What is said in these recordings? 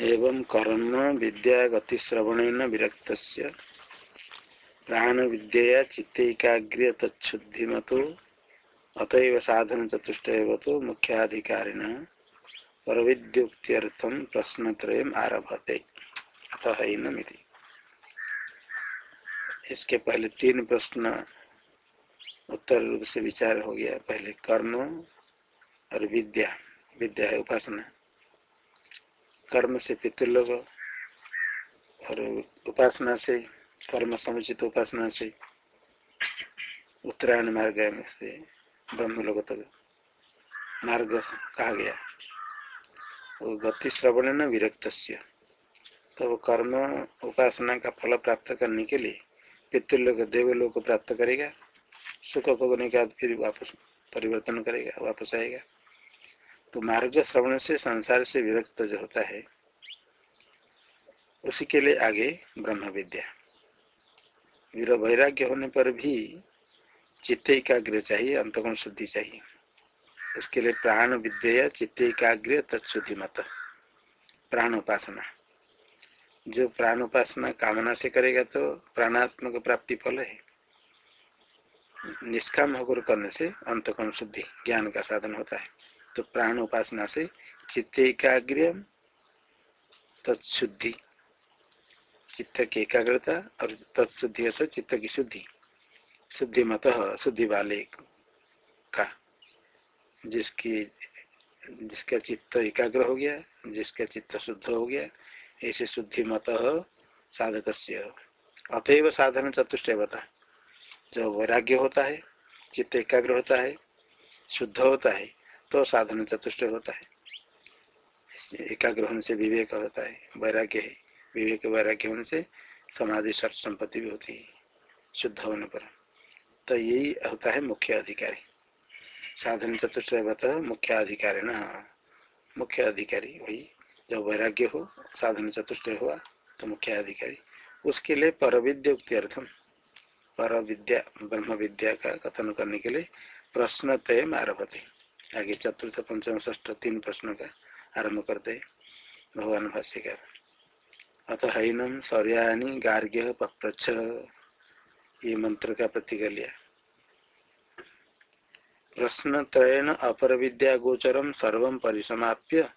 एवं कर्म विद्या गतिश्रवणेन विरक्त प्राण विद्या चित्तैकाग्र्य तत्शुद्धिमतो अतएव साधन चतुष्ट तो मुख्याधिकारिण। परविद्युक्त्यर्थम प्रश्नत्रय आरभते। अतः इसके पहले तीन प्रश्न, उत्तर रूप से विचार हो गया। पहले कर्म और विद्या। विद्या है उपासना। कर्म से पितृलोक और उपासना से, कर्म समुचित उपासना से उत्तरायण मार्ग से ब्रह्मलोक तक मार्ग कहा गया। वो गति श्रवण न विरक्त तो कर्म उपासना का फल प्राप्त करने के लिए पितृलोक देवलोक प्राप्त करेगा, सुख भोगने के बाद फिर वापस परिवर्तन करेगा, वापस आएगा। तो मार्ग श्रवण से संसार से विरक्त जो होता है, उसी के लिए आगे ब्रह्म विद्या। वीर वैराग्य होने पर भी चित्त एकाग्र चाहिए, अंतगुण शुद्धि चाहिए। उसके लिए प्राण विद्या, चित्त एकाग्र, तत्शुद्धि मत। प्राण उपासना जो प्राण उपासना कामना से करेगा तो प्राणात्मक प्राप्ति फल है। निष्काम होकर करने से अंतकोण शुद्धि, ज्ञान का साधन होता है। तो प्राण उपासना से चित्त एकाग्र, तत्शुद्धि। चित्त की एकाग्रता और तत्शुद्धि तो चित्त की शुद्धि। शुद्धि मत, शुद्धि वाले का। जिसकी, जिसका चित्त एकाग्र हो गया, जिसका चित्त शुद्ध हो गया, ऐसे शुद्धि मत साधक अतएव साधन चतुष्ट बता जो वैराग्य होता है, चित्त एकाग्र होता है, शुद्ध होता है तो साधन चतुष्ट होता है। एकाग्र होने से विवेक होता है, वैराग्य है। विवेक वैराग्य होने से समाधि सट संपत्ति भी होती है, शुद्ध होने पर। तो यही होता है मुख्य अधिकारी। साधन चतुष्ट बता, मुख्य अधिकारी न। मुख्य अधिकारी वही, जब वैराग्य हो, साधन चतुष्ट हुआ तो मुख्य अधिकारी। उसके लिए पर विद्या अर्थम। पर विद्या ब्रह्म विद्या का कथन करने के लिए प्रश्न तय आरभते आगे चतुर्थ, पंचम ष्ठ तीन प्रश्न का आरंभ करते भगवान भाष्यकार। अतः हैनम सौर्याणी गार्ग्य पप्रच्छ। ये मंत्र का प्रतीक लिया। प्रश्न त्रयन अपर विद्या गोचरम सर्व परिसमाप्य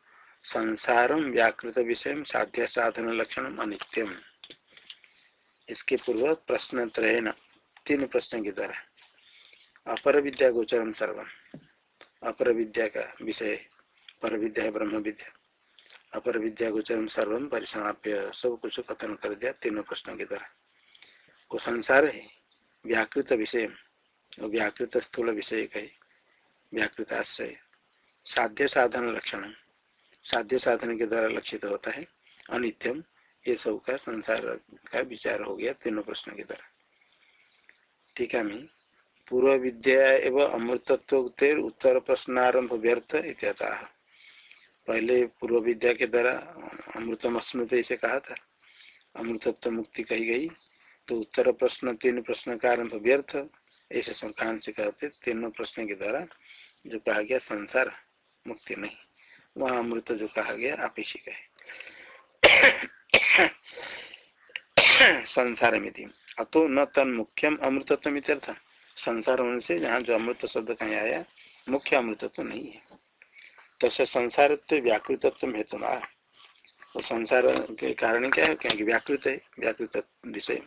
संसारम व्याकृत विषय साध्य साधन लक्षण अनित्यम। इसके पूर्व प्रश्न त्रयन तीन प्रश्न के द्वारा अपर विद्या गोचरम सर्वम। अपर विद्या का विषय पर विद्या है ब्रह्म विद्या अपर विद्या गोचरम सर्वम परिसमाप्य, सब कुछ कथन कर दिया तीनों प्रश्नों के द्वारा। वो संसार है, व्याकृत विषय व्याकृत स्थूल विषय का व्याकृत आश्रय। साध्य साधन लक्षण, साध्य साधन के द्वारा लक्षित होता है, अनित्यम, ये सब का संसार का विचार हो गया तीनों प्रश्नों के द्वारा। ठीक है मैं पूर्व विद्या एवं अमृतत्व उत्तर प्रश्नारंभ व्यर्थ इत्याता। पहले पूर्व विद्या के द्वारा अमृतम अस्मृत इसे कहा था। अमृतत्व मुक्ति कही गई तो उत्तर प्रश्न तीन प्रश्न का आरंभ व्यर्थ, ऐसे संक्रांत से कहते तीनों प्रश्न के द्वारा जो कहा गया, संसार मुक्ति नहीं। वह अमृत जो कहा गया, आप इसी कहे संसार में अतो न तन मुख्यम अमृतत्व इत्यर्थ संसार होने से जहाँ जो अमृत शब्द कहीं आया मुख्य अमृतत्व तो नहीं है। तो से संसार तो व्याकृतत्व हेतु तो, संसार के कारण क्या है? क्योंकि व्याकृत है व्याकृत विषय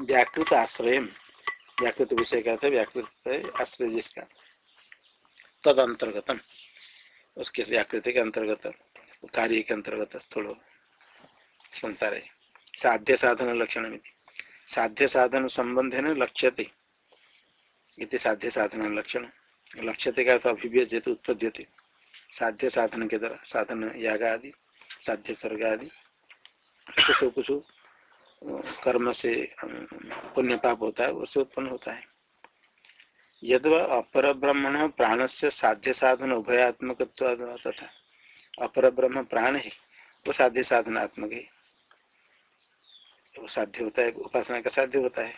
व्याकृत आश्रय व्याकृत विषय का था? व्याकृत आश्रय जिसका। तद अंतर्गतम उसके व्याकृति के अंतर्गत कार्य के अंतर्गत स्थूल संसार। है साध्य साधन लक्षण में साध्य साधन संबंध है न लक्ष्यते। इति साध्य साधन लक्षण। लक्ष्यते का अभिव्यजित, उत्पद्यते। साध्य साधन के द्वारा, साधन याग आदि, साध्य स्वर्ग आदि। कुछ कुछ कर्म से, पुण्य पाप होता है, उससे उत्पन्न होता है। यद अपर ब्रह्मण प्राण से साध्य साधन उभयात्मक तथा। अपर ब्रह्म प्राण है, वो साध्य साधनात्मक है। वो साध्य होता है, उपासना का साध्य होता है।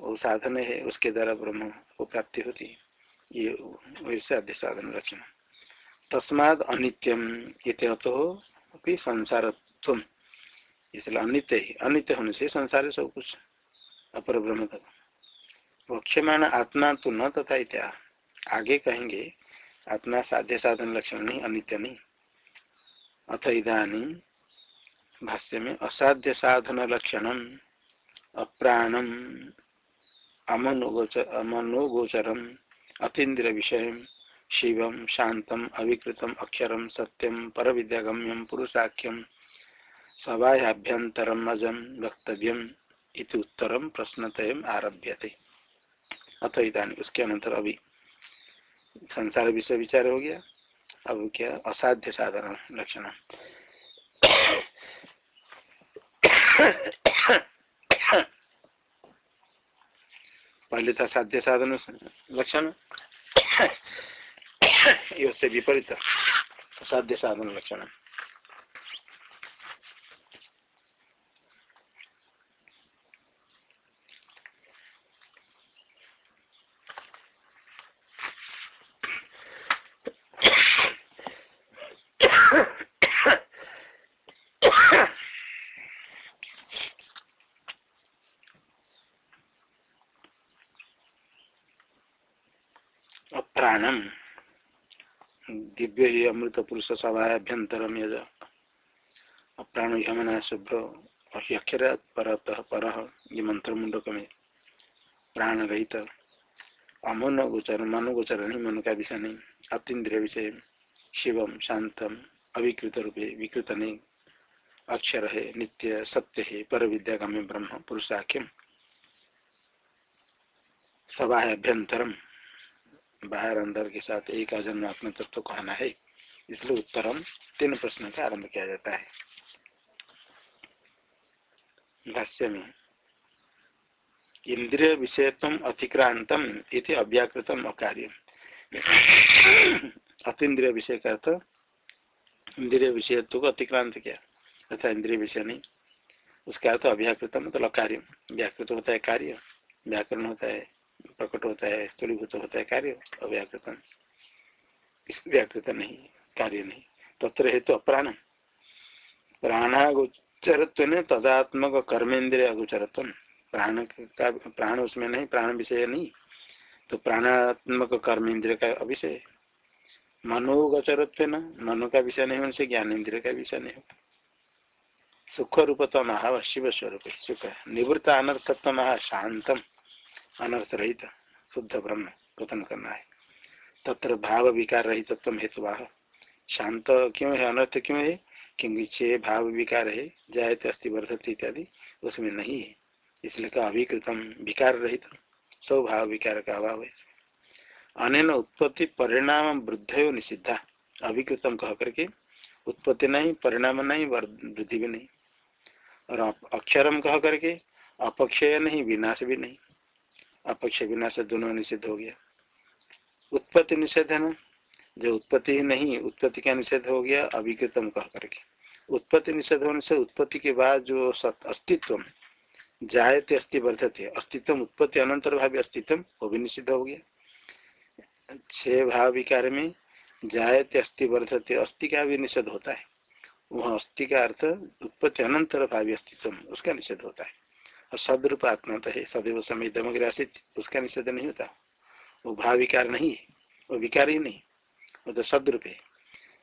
वो साधन है, उसके द्वारा ब्रह्म को प्राप्ति होती ये वैसे साधन लक्षण तस्माद अनित्यम इतो संसार इसलिए अनित्य ही। अनित्य होने से संसार है सब कुछ। अपर ब्रह्म तक। वक्ष्यमाण आत्मा तो न तथा इत्या। आगे कहेंगे, आत्मा साध्य साधन लक्षण नहीं, अनित्य नहीं। अथ इधानी भाष्य में असाध्य साधन लक्षणम अप्राणम, अमनोगोचर, अमनोगोचरम अतीन्द्र विषय शिव शांतम अविकृतम, अक्षरम, सत्यम पर विद्यागम्यम पुरुषाख्यम सभाभ्यंतरम अजम, वक्तव्यम इति उत्तरम आरभ्य अथ इधानी उसके अनंतर अभी संसार विषय विचार हो गया। अब क्या? असाध्य साधन लक्षण पहले था साध्य साधन लक्षण। से विपरीत। साध्य साधन लक्षण। दिव्य ही अमृत पुरुष सभाभ्यंतरम यज प्राण यमना शुभ्र अक्षर परतः पर ये मंत्र मुंडक में प्राण रहित अमन गोचर मन गोचर नहीं मन का विषय नहीं अतीन्द्रिय विषय शिवम शांतम अविकृत रूपे विकृत नहीं अक्षर है नित्य सत्य है पर विद्यागम्य ब्रह्म पुरुषाख्यम सभा अभ्यंतरम बाहर अंदर के साथ एक अजन्म आत्म तत्व कहना है, इसलिए उत्तरम तीन प्रश्न का आरंभ किया जाता है। भाष्य में, इंद्रिय विषयत्म अतिक्रांतम इति अव्याकृतम अकार्य अतीन्द्रिय विषय का अर्थ, इंद्रिय विषयत्व को अतिक्रांत किया, अर्थात इंद्रिय विषय नहीं। उसका अर्थ अव्याकृतम मतलब अकार्य व्याकृत होता है कार्य, व्याकरण होता है प्रकट होता है, स्थूलीभूत होता है, कार्य अव्याकृत व्याकृत नहीं, कार्य नहीं। तत्र हेतु तो अप्राण। प्राणागोचरत्व ने तदात्मक कर्मेंद्रिय अगोचरत्व प्राण का, प्राण उसमें नहीं, प्राण विषय नहीं। तो प्राणात्मक कर्मेंद्रिय का अविषय मनोगोचरत्व न मनो का विषय नहीं उनसे ज्ञान इंद्रिय का विषय नहीं होगा सुख रूपतम शिव स्वरूप सुख। निवृत्त अनर्थत्व शांतम। अनर्थ रहित, शुद्ध ब्रह्म कथन करना है। तत्र भाव विकार रहित तत्व हेतुवाह। शांत क्यों है, अनर्थ क्यों है? क्योंकि छे भाव विकार है, जायते अस्थि वर्धत इत्यादि उसमें नहीं है। इसलिए का अभिकृतम विकार रहित सब भाव विकार का अभाव है। अन उत्पत्ति परिणाम वृद्ध निषिद्धा। अभिकृतम कह करके, उत्पत्ति नहीं, परिणाम नहीं वृद्धि भी नहीं। और अक्षरम कह करके, अपक्षय नहीं, विनाश भी नहीं। अपक्ष विनाश दोनों निषेध हो गया। उत्पत्ति निषेध है ना? जो उत्पत्ति ही नहीं, उत्पत्ति का निषेध हो गया? अभिकृतम कह करके। उत्पत्ति निषेध होने से उत्पत्ति के बाद जो अस्तित्व जायते अस्थि वर्धते, अस्तित्व उत्पत्ति अनंतर भावी अस्तित्व, वो भी निषिद्ध हो गया। छह भाव विकार में जायते अस्थि वर्धते अस्थि का भी निषेध होता है। वह अस्थि का अर्थ उत्पत्ति अनंतर भावी अस्तित्व उसका निषेध होता है। और सदरूप आत्मा तो है, सदैव समय दमग्रासित, उसका निषेध नहीं होता। वो भाव विकार नहीं वो विकार ही नहीं, वो तो सदरूप है।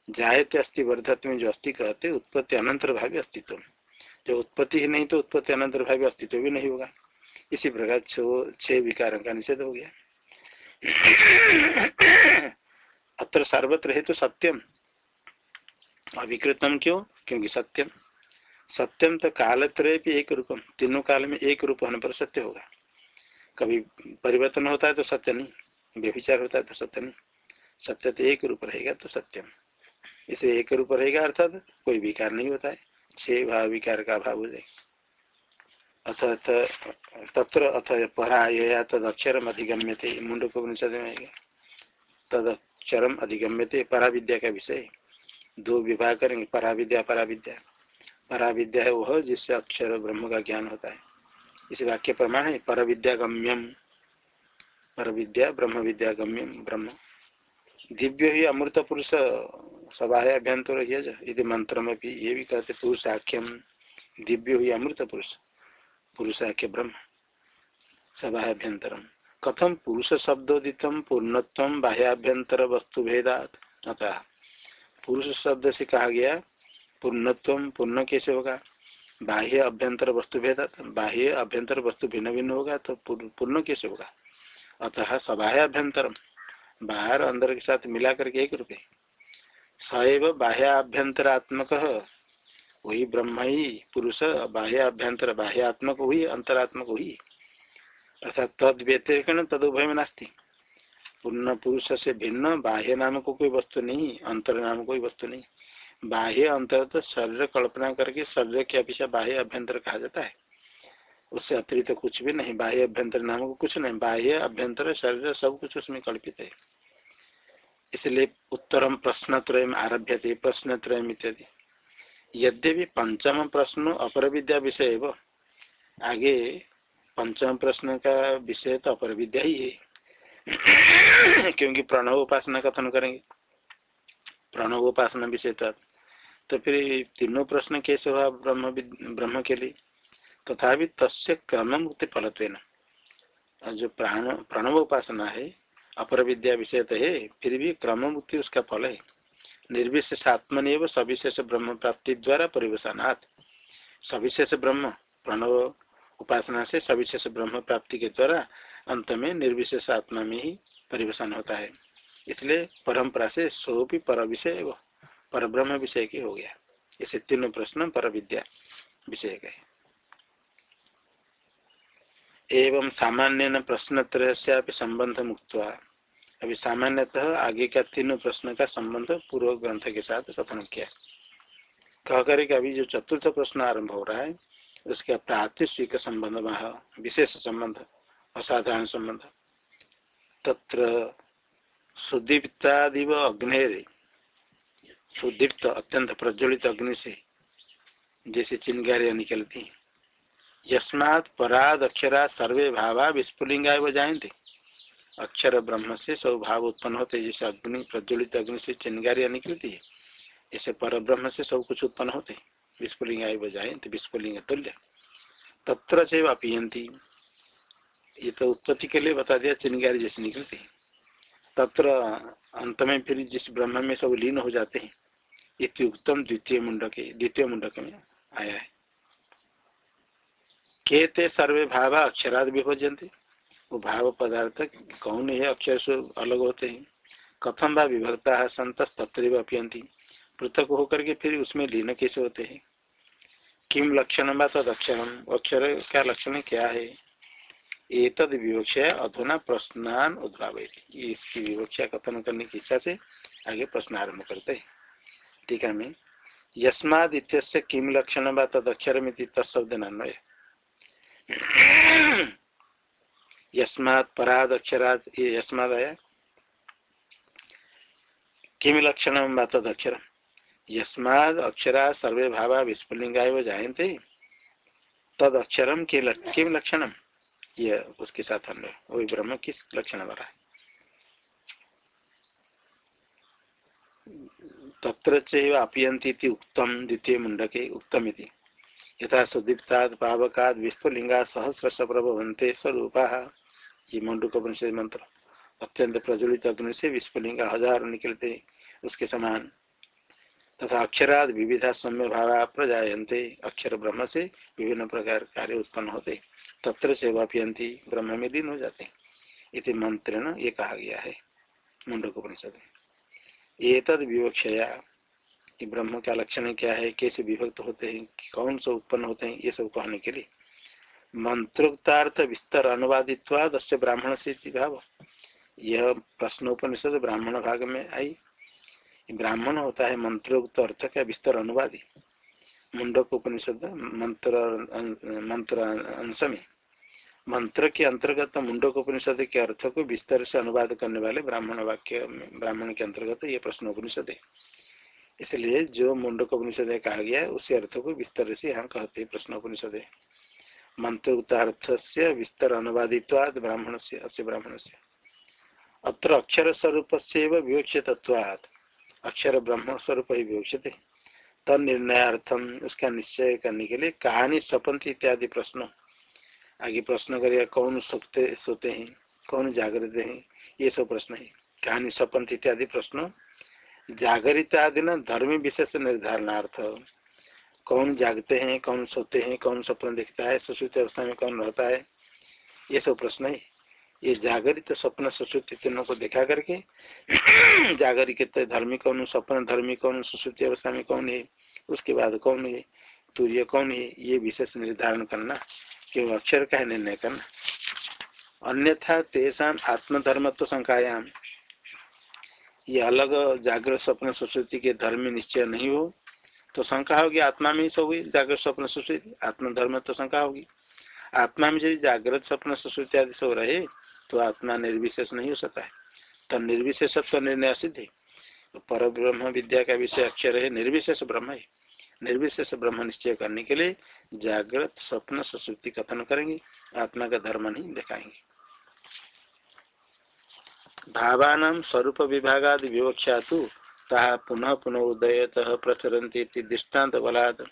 जायते अस्थि वर्धत में जो अस्थि कहते, उत्पत्ति अनंतर भावी अस्तित्व। जो उत्पत्ति ही नहीं तो उत्पत्ति अनंतर भावी अस्तित्व भी नहीं होगा। इसी प्रकार छह विकारों का निषेध हो गया। अत्र सर्वत्र है तो सत्यम। अविकृतम क्यों? क्योंकि सत्यम। सत्यम तो कालत्रय भी एक रूपम। तीनों काल में एक रूप होने पर सत्य होगा। कभी परिवर्तन होता है तो सत्य नहीं। व्यभिचार होता है तो सत्य नहीं। सत्य तो एक रूप रहेगा तो सत्यम। इसे एक रूप रहेगा अर्थात कोई विकार नहीं होता है। छह भाव विकार का अभाव हो जाए अथ तत्र अथ पराया तद अक्षरम अधिगम्य थे मुंड को में तद अक्षरम अधिगम्य थे परा विद्या का विषय। दो विभाग करेंगे। परा विद्या परा विद्या है वह, जिससे अक्षर ब्रह्म का ज्ञान होता है। इस वाक्य प्रमाण है पर विद्या गम्यम पर विद्या ब्रह्म। विद्या गम्य ब्रह्म दिव्य ही अमृत पुरुष सभा है अभ्यंतर यदि मंत्र में भी ये भी कहते पुरुष आख्यम दिव्य हुई अमृत पुरुष पुरुष आख्य ब्रह्म। सभा अभ्यंतरम। कथम पुरुष शब्दोदित, पूर्णत्व, बाह्याभ्यंतर वस्तु भेदात अतः, पुरुष शब्द से कहा गया पूर्णत्व पूर्ण कैसे होगा। बाह्य अभ्यंतर वस्तु भेद, बाह्य अभ्यंतर वस्तु भिन्न भिन्न होगा तो पूर्ण कैसे होगा। अतः सबाह्य अभ्यंतरम बाहर अंदर के साथ मिला करके एक रुपये सैव बाह्याभ्यंतरात्मक, वही ब्रह्म ही पुरुष, बाह्य अभ्यंतर, बाह्यात्मक हुई अंतरात्मक हुई अर्थात तद व्यतिरिक तद उभय में नास्ती। पूर्ण पुरुष से भिन्न, बाह्य नाम को कोई वस्तु नहीं, अंतर नाम कोई वस्तु नहीं। बाह्य अंतर तो शरीर कल्पना करके शरीर के अपेक्षा बाह्य अभ्यंतर कहा जाता है। उससे अतिरिक्त तो कुछ भी नहीं, बाह्य अभ्यंतर नाम को कुछ नहीं, बाह्य अभ्यंतर शरीर सब कुछ उसमें कल्पित है। इसलिए उत्तरम प्रश्न त्रय आरभ्य थे प्रश्न त्रय इत्यादि। यद्यपि पंचम प्रश्न अपर विद्या विषय है आगे पंचम प्रश्न का विषय तो अपर विद्या ही है। क्योंकि प्रणव उपासना कथन करेंगे। प्रणव उपासना विषय था तो फिर तीनों प्रश्न कैसे हुआ ब्रह्म ब्रह्म के लिए? तथा तस्य क्रम मुक्ति फलत्व जो प्राण, प्रणव उपासना है, अपर विद्या विषय तो है, फिर भी क्रम मुक्ति उसका फल है। निर्विशेष आत्मनि सविशेष ब्रह्म प्राप्ति द्वारा परिवेशनाथ सविशेष ब्रह्म, प्रणव उपासना से सविशेष ब्रह्म प्राप्ति के द्वारा अंत में निर्विशेष आत्मा में ही परिवेशन होता है। इसलिए परंपरा से सो भी पर विषय पर ब्रह्म विषय की हो गया। इसे तीनों प्रश्न पर विद्या विषय का एवं सामान्य प्रश्न से संबंध मुक्त अभी सामान्यतः आगे का तीनों प्रश्न का संबंध पूर्व ग्रंथ के साथ कथन किया। कह कर अभी जो चतुर्थ प्रश्न आरंभ हो रहा है, उसका प्रातिश्विक संबंध विशेष संबंध, असाधारण संबंध। तत्र सुदीप्तादिव अग्निर सुदीप्त अत्यंत प्रज्वलित अग्नि से जैसे चिंगारियाँ निकलती यस्मात् पराद अक्षरा सर्वे भावा विस्फुलिंगा व जायते अक्षर ब्रह्म से सब भाव उत्पन्न होते जैसे अग्नि, प्रज्वलित अग्नि से चिंगारियाँ निकलती है। ऐसे पर ब्रह्म से सब कुछ उत्पन्न होते विस्फुलिंग व जायते विस्फुलिंग तुल्य। तत्र से वापियंती ये तो उत्पत्ति के लिए बता दिया, चिंगारी जैसे निकलती है। तत्र अंत में फिर जिस ब्रह्म में सब लीन हो जाते हैं इतुक्तम द्वितीय मुंडक द्वितीय मुंडक में आया है। के ते सर्वे भाव अक्षराद विभजनते वो भाव पदार्थ कौन है? अक्षर से अलग होते हैं। कथम व विभक्ता है संत तत्र अपियंती पृथक होकर के फिर उसमें लीन कैसे होते हैं? किम लक्षण व तद अक्षर अक्षर का लक्षण क्या है? एतद विवक्षा अधुना प्रश्नान उद्भाव इसकी विवक्षा कथन करने की इच्छा से आगे प्रश्न आरंभ करते हैं। टीका में। यस्माद इत्यस्य किम लक्षण व तदक्षर तत्शब्द अन्वय। यस्मात् पराद अक्षराद ये यस्माद आया किम लक्षण व तदक्षर यस्माद अक्षरा सर्वे भावा विस्फुलिंगा जायते तद अक्षरम किम लक्षणम ये उसके साथ अन्वय। वही ब्रह्म किस लक्षण वाला है? तत्र चयंती उक्तम द्वितीय मुंडके उत्तम यथा सुदीप्ता पावका विस्फुलिंगा सहस्र सप्रभवंते स्वरूपा। ये मुंडकोपनिषद मंत्र अत्यंत प्रज्वलित अग्नि से विस्फुलिंगा हज़ार निकलते उसके समान। तथा अक्षराद विविधा सौम्य भाव प्रजायन्ते। अक्षर ब्रह्म से विभिन्न प्रकार कार्य उत्पन्न होते। तत्र से ब्रह्म में लीन हो जाते। इति मंत्रेण ये कहा गया है। मुंडक उपनिषद ये तद विवक्षया कि ब्रह्म का लक्षण क्या है, कैसे विभक्त होते हैं, कौन सा उत्पन्न होते हैं, ये सब कहने के लिए। मंत्रोक्तार्थ विस्तार अनुवादित्वाद ब्राह्मण से भाव। यह प्रश्न उपनिषद ब्राह्मण भाग में आई। ब्राह्मण होता है मंत्रोक्त अर्थ का विस्तर अनुवादी। मुंडक उपनिषद मंत्र मंत्र अंश में। मंत्र के अंतर्गत मुंडक उपनिषद के अर्थ को विस्तार से अनुवाद करने वाले ब्राह्मण वाक्य, ब्राह्मण के अंतर्गत ये प्रश्न उपनिषद है इसलिए जो मुंडक उपनिषद कहा गया है, उसी अर्थ को विस्तार से यहाँ कहते हैं प्रश्न उपनिषद है मंत्रोक्तार्थ से विस्तर अनुवादित्वाद ब्राह्मण से अस्य ब्राह्मण से अत्र अक्षर स्वरूप से विवक्ष तत्वात् अक्षर ब्रह्म स्वरूप ही विवक्षते। तनिर्णयार्थम उसका निश्चय करने के लिए कहानी, सपंथ इत्यादि प्रश्न आगे प्रश्न करेगा, कौन सोते सोते हैं? कौन जागृत हैं? ये सब प्रश्न है। कहानी सपंथ इत्यादि प्रश्न। जागरित आदि न धर्मी विशेष निर्धारणार्थ। कौन जागते हैं, कौन सोते हैं, कौन सपन दिखता है, सुश्रुति अवस्था में कौन रहता है? ये सब प्रश्न है। ये जागरित स्वप्न सुश्रुति तीनों को देखा करके जागरिक धर्मी कौन, सपन धर्मी कौन, सुश्रुति अवस्था में कौन है? उसके बाद कौन है? तूर्य कौन है? ये विशेष निर्धारण करना। क्यों अक्षर का है निर्णय करना अन्यथा तेषा आत्मधर्मत्व संकायाम ये अलग जागृत स्वप्न सुश्रुति के धर्म निश्चय नहीं हो तो शंका होगी, आत्मा में ही सब हुई जागृत स्वप्न सुश्रुति आत्मधर्म तो शंका होगी। आत्मा में यदि जागृत स्वप्न सुश्रुति आदि सब रहे तो आत्मा निर्विशेष नहीं हो सकता है। तो निर्विशेषत्व निर्णय सिद्ध पर ब्रह्म विद्या का विषय अक्षर है, निर्विशेष ब्रह्म है। निर्विशेष ब्रह्म निश्चय करने के लिए जागृत स्वप्न सुश्रुति कथन करेंगे, आत्मा का धर्म नहीं दिखाएँगे। भावान स्वरूप विभागादि विवक्षा तो ता पुनः पुनः उदयत प्रचरती दृष्टांत बलाद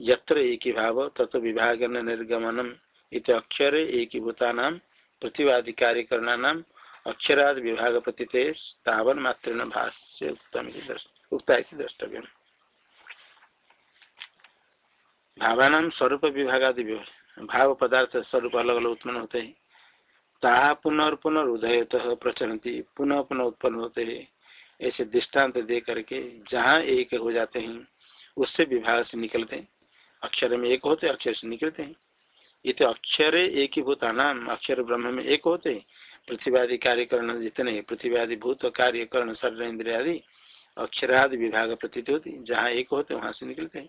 यत्र एक भाव तत् विभाग निर्गमनम इत अक्षर एकीभूता पृथ्वीवादि कार्यकरणा अक्षराद विभाग प्रतीते तावन मात्र भाष्य उक्ता है द्रष्टव्य भावान स्वरूप विभागादि भाव पदार्थ स्वरूप अलग अलग उत्पन्न होते हैं। ता पुनर्पुनरुदयत प्रचलती पुनः पुनः उत्पन्न होते हैं। ऐसे दृष्टांत दे करके जहाँ एक हो जाते हैं, उससे विभाग से निकलते हैं। अक्षर में एक होते, अक्षर से निकलते हैं। ये तो अक्षर एक ही भूता नाम अक्षर ब्रह्म में एक होते हैं। पृथ्वी कार्यकरण जितने पृथ्वी आदि भूत कार्यकरण, शरीर इंद्रिया आदि अक्षरादि विभाग प्रतीत होती जहाँ एक होते, वहाँ से निकलते हैं।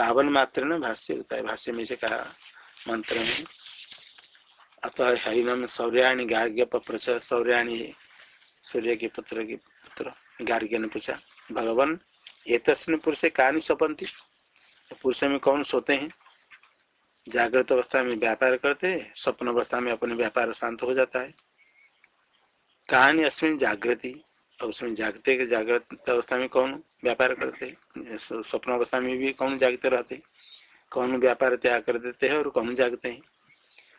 तावन मात्र न भाष्य होता है। भाष्य में से कहा मंत्र में अतः हरिनम सौर्याणी गार्ग्य प्रच सौर्याणी सूर्य के पुत्र के पुत्र, गार्ग्य ने पूछा, भगवान ये तस्वीर पुरुष कहानी सपंती पुरुष में कौन सोते हैं? जागृत अवस्था में व्यापार करते स्वप्न अवस्था में अपने व्यापार शांत हो जाता है। कहानी अश्विन जागृति? और उसमें जागते के जागृत अवस्था में कौन व्यापार करते? स्वप्न अवस्था में भी कौन जागते रहते? कौन व्यापार त्याग कर देते हैं और कौन जागते हैं?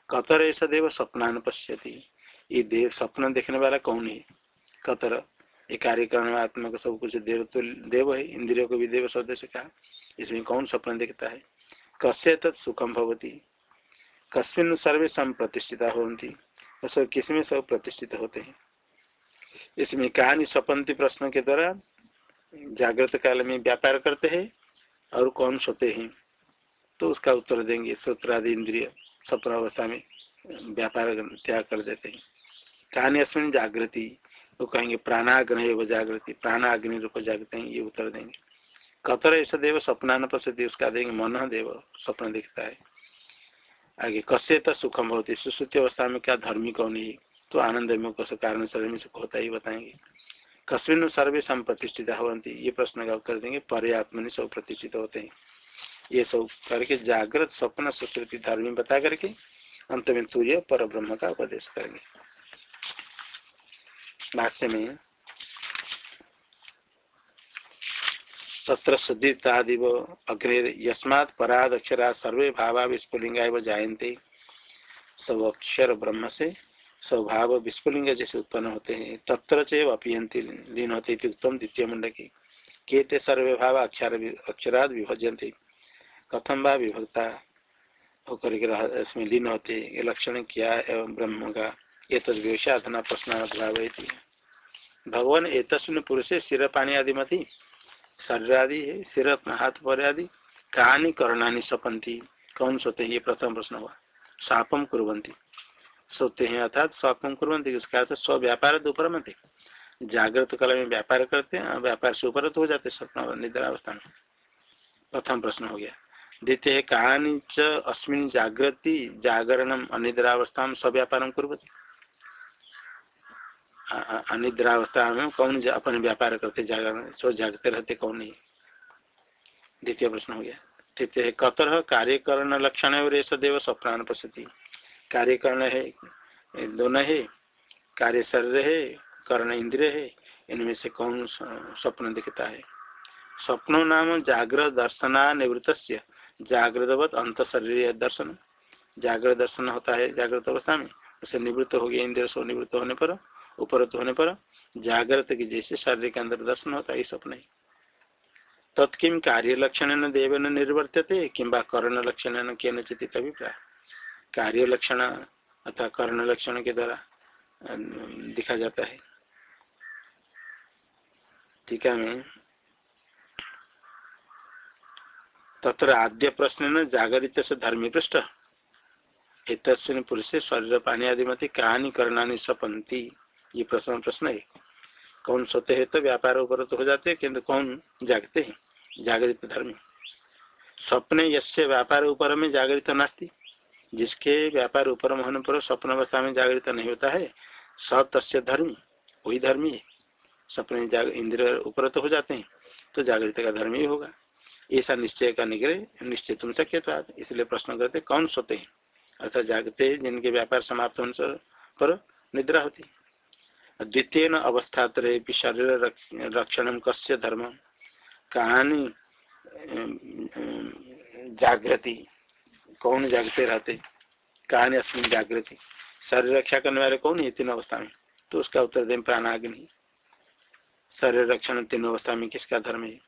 कतर ऐसा देव स्वप्नान पश्यति। ये देव, स्वप्न देखने वाला कौन है? कतर, ये कार्यक्रम आत्मा का सब कुछ देव तो देव है, इंद्रियों को भी देव शब्द से कहा इसमें कौन स्वप्न देखता है? कस्य तत् सुखम भवती। कस्मिन सर्वे सम प्रतिष्ठिता होती सब किसमें सब प्रतिष्ठित होते हैं? इसमें कहानी सपंती प्रश्न के द्वारा जागृत काल में व्यापार करते हैं और कौन सोते हैं? तो उसका उत्तर देंगे सूत्र आदि इंद्रिय स्वप्न अवस्था में व्यापार त्याग कर देते हैं। कहानी अश्विन जागृति, वो तो कहेंगे प्राणाग्नि वो जागृति, प्राणाग्नि रूप जागते हैं, ये उत्तर देंगे। कतर ऐसा देव स्वप्नान पश्यति उसका देंगे मन देव स्वप्न दिखता है। आगे कस्य तो सुखम होती सुश्रुति अवस्था में क्या धर्मी कौन है? तो आनंद में कौन कारण शरीर में सुख होता ही बताएँगे। कस्मिन सर्वे सम प्रतिष्ठित होती ये प्रश्न का उत्तर देंगे परे आत्मनि सब प्रतिष्ठित होते हैं। ये सब करके जागृत स्वप्न सुश्रुति धर्मी बता करके अंत में तूर्य पर ब्रह्म का उपदेश करेंगे। भाष्य में, तत्र शुद्धितादिव अग्नि यस्मात् पराद अक्षरा सर्वे भावा विस्फुलिंगा जायते सब अक्षर ब्रह्म से स्वभाव विस्फुलिंग जैसे उत्पन्न होते हैं। तत्र चेव अपियंती लीन होते उत्तम द्वितीय मुंड की केते सर्वे भाव अक्षर अक्षराद विभजनते कथम व विभक्ता? होकर इसमें लीन होते ये लक्षण क्या एवं ब्रह्म का? ये तदव्यवसाधना प्रश्न भाव भगवान एक पुरुष सिर पानी आदि मती, शरीर आदि है सिर हाथ, पर आदि कहानी करणानी सपंती कौन सोते ये प्रथम प्रश्न हुआ। सापम कुरंती सोते हैं, अर्थात स्वापम कुरंती उसका अर्थ स्व व्यापार ऊपर मत जागृत कला में व्यापार करते हैं व्यापार से ऊपर हो जाते स्वप्न निद्रा अवस्था में। प्रथम प्रश्न हो गया। द्वितीय, कहानी च अस्मिन जागृति जागरण अनिद्रावस्था में स्व्यापार कुरती अनिद्रावस्था में कौन अपने व्यापार करते, जागरण सो जागते रहते, कौन नहीं? द्वितीय प्रश्न हो गया। स्थित है कतर, कार्यकरण लक्षण और ऐसा देव स्वप्नान पश्यति कार्यकरण है दोनों है, कार्य शरीर है, कर्ण इंद्रिय है, इनमें से कौन स्वप्न दिखता है? स्वप्नो नाम जागृत दर्शना निवृत्त जागृतवत अंत शरीर दर्शन। जागृत दर्शन होता है जागृत अवस्था में, उसे निवृत्त हो गया इंद्र सो निवृत्त होने पर, उपरत होने पर, जागृत की जैसे शरीर के अंदर दर्शन होता है स्वप्न ही। तत्किम कार्य लक्षण देवन निर्वर्त्यते किंबा कर्ण लक्षण के नचित अभिप्राय। कार्य लक्षण अथवा कर्ण लक्षण के द्वारा दिखा जाता है। टीका में तत्र आद्य प्रश्न न जागरित से धर्मी पृष्ठ। एक पुरुष शरीर, पानी आदि मत कहानी करना सपंती ये प्रश्न प्रश्न है। कौन सोते है तो व्यापार ऊपर तो हो जाते हैं किन्तु कौन जागते हैं? जागृत धर्मी। स्वप्ने यसे व्यापार ऊपर में जागृत नास्ती। जिसके व्यापार ऊपर होने पर स्वप्न अवस्था में जागृत नहीं होता है, सब तस्य धर्मी, वही धर्मी है। सपने इंद्र ऊपर तो हो जाते हैं तो जागृत का धर्म ही होगा। ऐसा निश्चय का निग्रह, निश्चय तुम तो इसलिए प्रश्न करते, कौन सोते हैं? अर्थात जागते जिनके व्यापार समाप्त होने पर निद्रा होती। द्वितीय अवस्था शरीर रक्षण कस्य धर्म। कहानी जागृति। कौन जागते रहते, कहानी अस्मिन जागृति शरीर रक्षा करने वाले कौन है तीन अवस्था में? तो उसका उत्तर दें प्राणाग्नि। शरीर रक्षण तीन अवस्था में किसका धर्म है?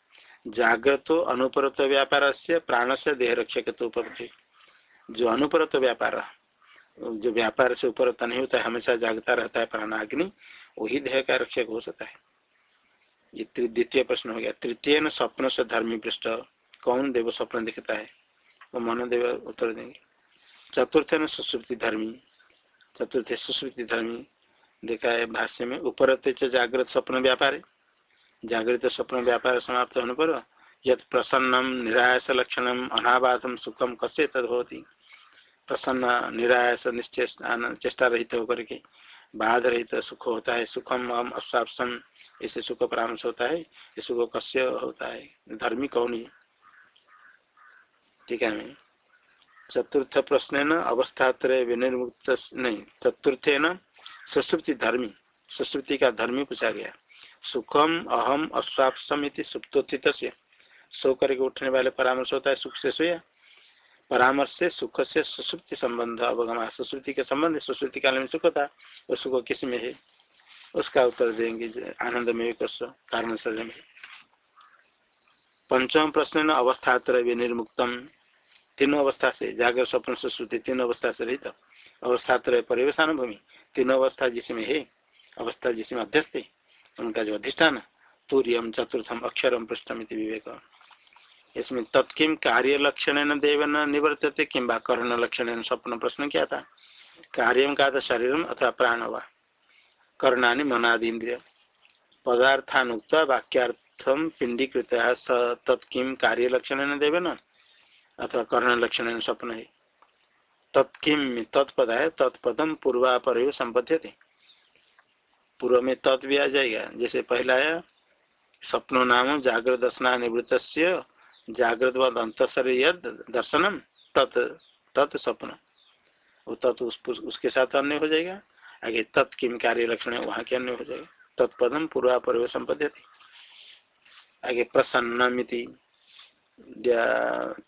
जागृत अनुपरत व्यापार से प्राण से देह रक्षक तो जो अनुपरत व्यापार, जो व्यापार से उपरत नहीं होता है हमेशा जागता रहता है प्राणाग्नि, वही देह का रक्षक हो सकता है। ये द्वितीय प्रश्न हो गया। तृतीय न स्वप्न से धर्मी पृष्ठ। कौन देव स्वप्न दिखता है? वो मनोदेव उत्तर देंगे। चतुर्थ न सुश्रुति धर्मी। चतुर्थ सुश्रुति धर्मी। देखा है भाष्य में, उपरत जागृत स्वप्न व्यापार। जागृत स्वप्न व्यापार समाप्त होने पर यद प्रसन्नम निरायस लक्षणम अनाबाधम सुखम कसे तद होती प्रसन्न, निरायस निश्चय चेष्टा रहित होकर के बाध रहित सुख होता है। सुखम अम अश्वापसम ऐसे सुख परामर्श होता है। ये सुख कस्य होता है। धर्मी कौन है? ठीक है चतुर्थ प्रश्न न अवस्थात्रय विनिर्मुक्त नहीं चतुर्थ न सुश्रुति धर्मी सुश्रुति का धर्मी पूछा गया। सुखम, अहम अश्वापसम सुप्तोत्थित सो करके उठने वाले परामर्श होता है, सुख से सोया। परामर्श से सुख से सुश्रुति संबंध, अवगमा सुश्रुति के संबंध सुश्रुति काल में सुख था वो सुख किसमें है? उसका उत्तर देंगे आनंद में कारण शरीर में पंचम प्रश्न न अवस्थात्र विनिर्मुक्तम। तीनों अवस्था से जागर स्वप्न सुश्रुति तीनों अवस्था से रहित। अवस्थात्र परिवेशन भूमि तीनों अवस्था जिसमें है, अवस्था जिसमें अध्यस्त है, उनका जो अधिष्ठान, तूर्यम, चतुर्थम, अक्षरम, पृष्ठम विवेक। इसमें तत्किम कार्य लक्षण देवन निवर्तते किम्बा कर्ण लक्षण स्वप्न प्रश्न क्या था। कार्य का था शरीर अथवा प्राण हुआ कर्णानि मनादि इंद्रिय पदार्थानुक्त वाक्यार्थम पिंडीकृत तत्किम कार्य लक्षण न? देवन अथवा कर्ण लक्षण स्वप्न है तत्किम तत्पद है तत्पदम पूर्वापर संबद्ध थे पूर्व में तत् भी आ जाएगा जैसे पहला आया स्वप्नो नाम जागृत दर्शना निवृत्त जागृत व अंतसर दर्शनम तत् तत् स्वप्न वो तत् उस, उसके साथ अन्य हो जाएगा। आगे तत् किम कार्य लक्षण है वहाँ के अन्य हो जाएगा। तत्पदम पूर्वा पूर्व संपद्यति आगे प्रसन्नमिति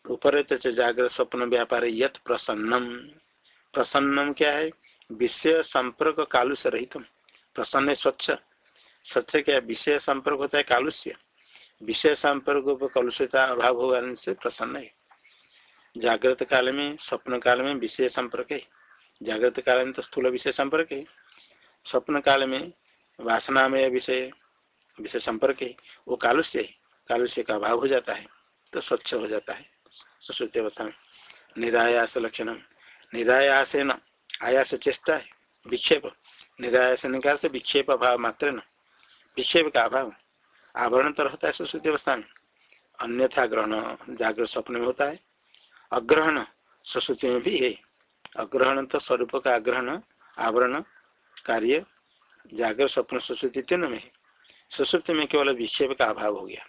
ऊपर जागृत स्वप्न व्यापार यत प्रसन्नम। प्रसन्नम क्या है? विषय संपर्क कालु से रहित प्रसन्न स्वच्छ। स्वच्छ क्या? विषय संपर्क होता है कालुष्य। विषय संपर्क कलुषता अभाव होने से प्रसन्न है। जागृत काल में, स्वप्न काल में विषय संपर्क है। जागृत काल में तो स्थूल विषय संपर्क है। स्वप्न काल में वासनामय विषय विषय संपर्क है, वो कालुष्य है, कालुष्य का अभाव हो जाता है तो स्वच्छ हो जाता है, सुश्रुति अवस्था में। निरायास लक्षण निरायास न आयास चेष्टा है, विक्षेप। निरायास निकाल से विक्षेप अभाव मात्र न। विक्षेप का अभाव। आवरण तो रहता है सुश्रुति अवस्था में। अन्यथा ग्रहण, जागृत स्वप्न में होता है। अग्रहण, सुश्रुति में भी है। अग्रहण तो स्वरूप का अग्रहण, आवरण, कार्य, जागृत स्वप्न, सुश्रुति तीनों में है। सुश्रुति में केवल विक्षेप का अभाव हो गया,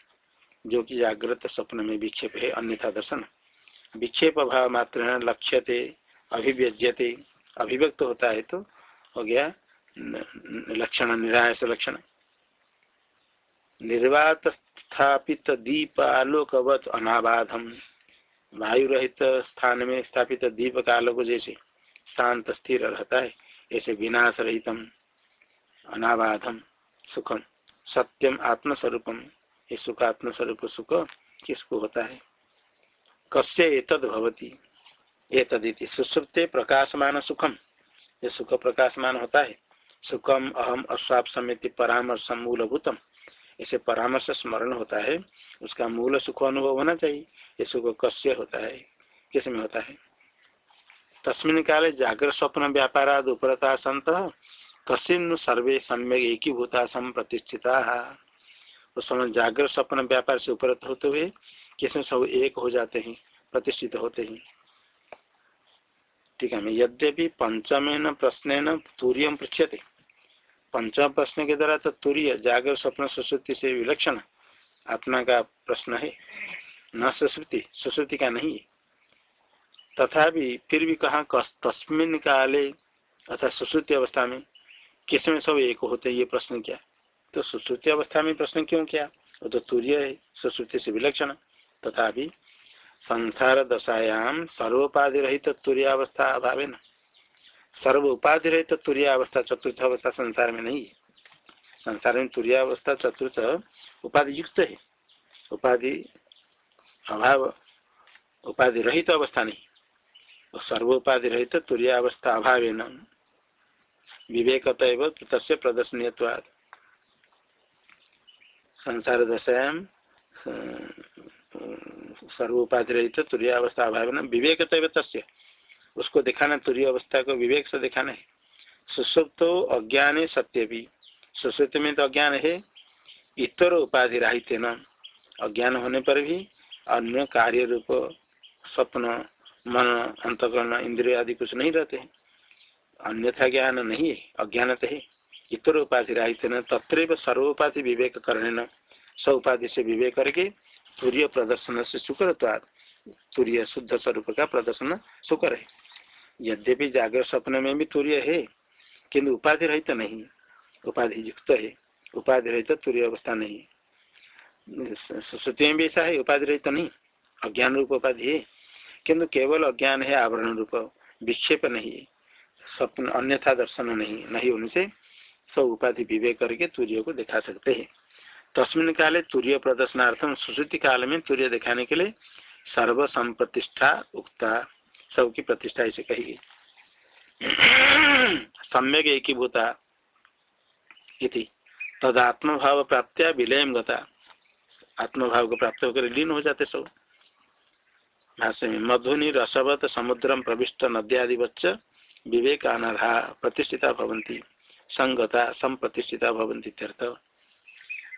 जो कि जागृत स्वप्न में विक्षेप है, अन्यथा दर्शन। विक्षेप अभाव मात्र लक्ष्यते, अभिव्यज्यते, अभिव्यक्त होता है तो हो गया लक्षण, निरायस लक्षण। निर्वात स्थापित दीप आलोकवत अनाबाधम। वायु रहित स्थान में स्थापित दीप का आलोक जैसे शांत स्थिर रहता है, ऐसे विनाश रहितम अनाबाधम, सुखम। सत्यम आत्मस्वरूपम। ये सुख आत्मस्वरूप सुख किसको होता है? कस्य एतद भवती? एतदिति। सुसुप्ते प्रकाशमान सुखम। ये सुख प्रकाशमान होता है। सुखम, अहम अस्वाप समिति परामर्श मूलभूतम। ऐसे परामर्श स्मरण होता है। उसका मूल सुख अनुभव होना चाहिए। ये सुख कस्य होता है? किसमें होता है? तस्मिन काले जागृत स्वप्न व्यापाराद उपरता संत कसिन सर्वे सम्यक एक ही भूता सम प्रतिष्ठिता। उस समय जागृत स्वप्न व्यापार से उपरत होते हुए किसमें सब एक हो जाते हैं, प्रतिष्ठित होते हैं। ठीक है यद्यपि पंचमेन प्रश्न तूर्य पृछते पंचम प्रश्न के द्वारा तो तूर्य, जागृत स्वप्न सुश्रुति से विलक्षण आत्मा का प्रश्न है। न सुश्रुति सुश्रुति का नहीं। है तथापि फिर भी कहा तस्मिन काले अर्थात सुश्रुति अवस्था में किसमें सब एक होते ये प्रश्न क्या? तो सुश्रुति अवस्था में प्रश्न क्यों क्या? वो तो तूर्य है, सुश्रुति से विलक्षण तथा संसार दशायाम सर्वोपाधि रहित तुरीयावस्था अभाव न। सर्व उपाधि रहित तो तुरिया अवस्था चतुर्थ अवस्था संसार में नहीं है। संसार में तुरिया अवस्था चतुर्थ उपाधि युक्त है। उपाधि अभाव, उपाधि रहित अवस्था नहीं। और सर्वोपाधि रहित तो तुरिया अवस्था अभाव विवेकत तस्य प्रदर्शनीय संसार दशायाम सर्वोपाधि रहित तुरिया अवस्था अभाव विवेकत तस्य। उसको दिखाना तुरी अवस्था को विवेक से दिखाना है। सुसुप्त अज्ञान है सत्य भी। सुसुप्त में तो अज्ञान है। इतर उपाधि राहित्य न अज्ञान होने पर भी अन्य कार्य रूप स्वप्न, मन, अंतकरण, इंद्रिय आदि कुछ नहीं रहते अन्यथा ज्ञान नहीं है अज्ञान तो है। इतर उपाधि राहित न तत्र सर्वोपाधि विवेक करने न स उपाधि से विवेक करके तुरीय प्रदर्शन से शुक्र तुरीय शुद्ध स्वरूप का प्रदर्शन शुक्र है। यद्यपि जागर स्वप्न में भी तुर्य है, किंतु उपाधि रहित तो नहीं, उपाधि युक्त है, उपाधि रहित तुर्य अवस्था नहीं। श्रुति में भी ऐसा है, उपाधि रहित तो नहीं अज्ञान रूप उपाधि है, किंतु केवल अज्ञान है आवरण रूप विक्षेप नहीं है। स्वप्न अन्यथा दर्शन नहीं नहीं होने से सब उपाधि विवेक करके तूर्य को दिखा सकते हैं। तस्मिन काले तूर्य प्रदर्शनार्थम सुश्रुति काल में तुर्य दिखाने के लिए सर्व संप्रतिष्ठा उक्ता सबकी प्रतिष्ठा ऐसे कही सम्यक एक भूता इति। तद आत्मभाव प्राप्त विलय गता। आत्मभाव को प्राप्त होकर लीन हो जाते सब। भाष्य में, मधुनि रसवत समुद्रम प्रविष्ट नद्यादिवच्च विवेक अनर्हा प्रतिष्ठिता भवंती संगता संप्रतिष्ठिता भवंती तीर्थ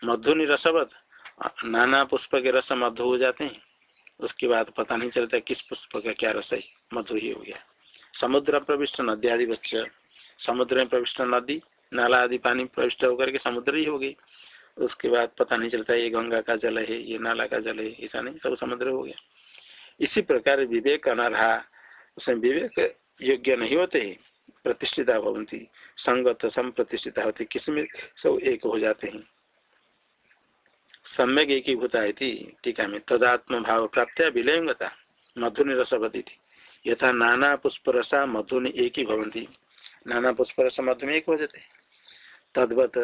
मधुनि रसवत नाना पुष्प के रस मधु हो जाते हैं। उसके बाद पता नहीं चलता किस पुष्प का क्या रस है, मधु ही हो गया। समुद्र प्रविष्ट नदी आदि बच्चे, समुद्र में प्रविष्ट नदी, नाला आदि पानी प्रविष्ट होकर के समुद्र ही हो गई। उसके बाद पता नहीं चलता ये गंगा का जल है, ये नाला का जल है, ऐसा नहीं, सब समुद्र हो गया। इसी प्रकार विवेक अनर्हा उसमें विवेक योग्य नहीं होते, प्रतिष्ठिता भवंती संगत सम प्रतिष्ठिता होती, किसमें सब एक हो जाते हैं। सम्यक एक ही भूता टीका में तदात्म भाव प्राप्त विलयंगता, मधुनि रसवती थी यथा नाना पुष्प रसा मधुनि एक ही भवंती नाना पुष्प रस एक हो जाते। तद्वत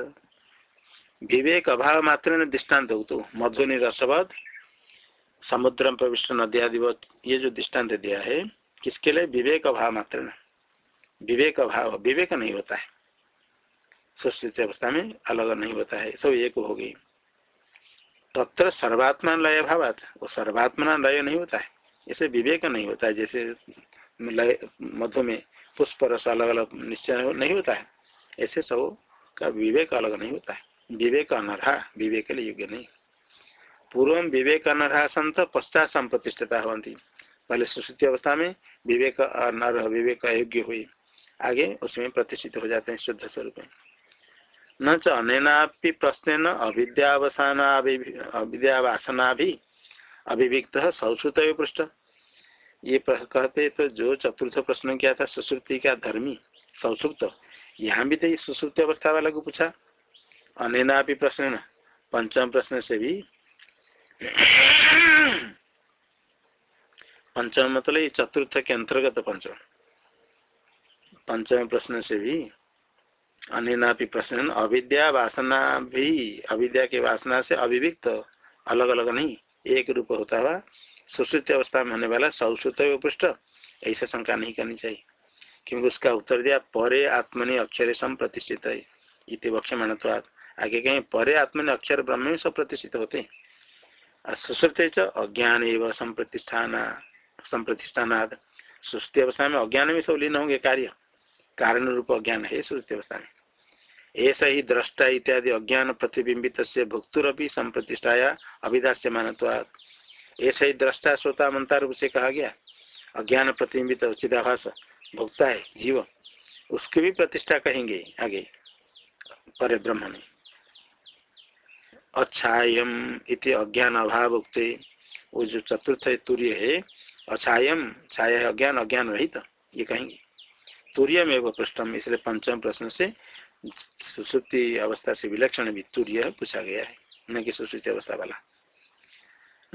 विवेक अभाव मात्र ने दृष्टांत तो मधुनि रसवत, समुद्र प्रविष्ट नदी नद्यादिवत ये जो दृष्टांत दिया है किसके लिए? विवेक अभाव मात्र विवेक अभाव। विवेक नहीं होता है। सुस्थित अवस्था में अलग नहीं होता है। सब एक हो गई। तत्र सर्वात्मा लय भावात वो सर्वात्मा लय नहीं होता है। ऐसे विवेक नहीं होता है, जैसे लय, मधु में पुष्प रस अलग अलग निश्चय नहीं होता है। ऐसे सब का विवेक अलग नहीं होता है। विवेक अनर्हा। विवेक योग्य नहीं। पूर्व विवेक अनर्हा संत, पश्चात संप्रतिष्ठता होती पहले सुश्रुति अवस्था में विवेक अनर्ह विवेक अयोग्य हुई। आगे उसमें प्रतिष्ठित हो जाते हैं शुद्ध स्वरूप न च अनेनापि प्रश्न अविद्यावसाना अविद्यावासना भी अभिव्यक्त सौश्रुत पृष्ठ। ये कहते तो जो चतुर्थ प्रश्न किया था सुश्रुति का धर्मी सौसुप्त यहाँ भी तो इस सुश्रुति अवस्था वाला को पूछा। अनेना भी प्रश्न पंचम प्रश्न से भी पंचम मतलब चतुर्थ के अंतर्गत पंचम। पंचम प्रश्न से भी अन्य प्रश्न, अविद्या वासना भी, अविद्या के वासना से अविविक्त अलग अलग नहीं, एक रूप होता हुआ सुश्रुत अवस्था में होने वाला सौश्रुत पृष्ठ ऐसा शंका नहीं करनी चाहिए। क्योंकि उसका उत्तर दिया, परे आत्मनि अक्षर सम प्रतिष्ठित है। इति वक्ष्यमाण आगे कहीं, परे आत्मनि अक्षर ब्रह्म में सब प्रतिष्ठित होते हैं। सुश्रुत अज्ञान एवं संप्रतिष्ठान। संप्रतिष्ठान सुस्ती अवस्था में अज्ञान में सब लीन होंगे कार्य। कारण रूप अज्ञान है सुस्ती अवस्था में। ऐसा ही दृष्टा इत्यादि अज्ञान प्रतिबिंबित से भुक्तुरपी संप्रतिष्ठाया अभिदास्य मानत्वाद ऐसा ही दृष्टा श्रोता मंता रूप से कहा गया। अज्ञान प्रतिबिंबित चिदाभास भुगता है, जीव। उसकी भी प्रतिष्ठा कहेंगे आगे। पर ब्रह्म में अच्छायम इति अज्ञान अभाव उगते वो जो चतुर्थ तुर्य है अछायम छाया है अज्ञान अज्ञान रहित, ये कहेंगे। तुर्य में वो पृष्ठम, इसलिए पंचम प्रश्न से सुश्रुति अवस्था से विलक्षण भी तुर्य पूछा गया है। न कि सुश्रुति अवस्था वाला।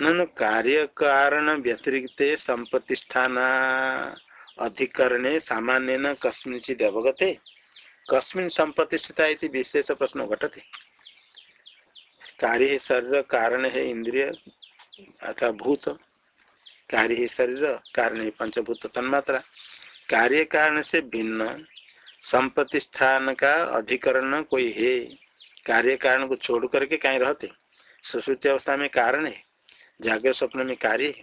न कार्य कारण व्यतिरिक्त संप्रतिष्ठान, अधिकरणे सामान्य न कस्मिचित अवगते। कस्मिन संप्रतिष्ठिता विशेष प्रश्न घटते। कार्य है शरीर कारण है इंद्रिय अथवा भूत। कार्य ही शरीर, कारण ही पंचभूत तन्मात्रा। कार्य कारण से भिन्न संप्रतिष्ठान का अधिकरण कोई है। कार्य कारण को छोड़ करके कहीं रहते। सुश्रुति अवस्था में कारण है, जागृत स्वप्न में कार्य है।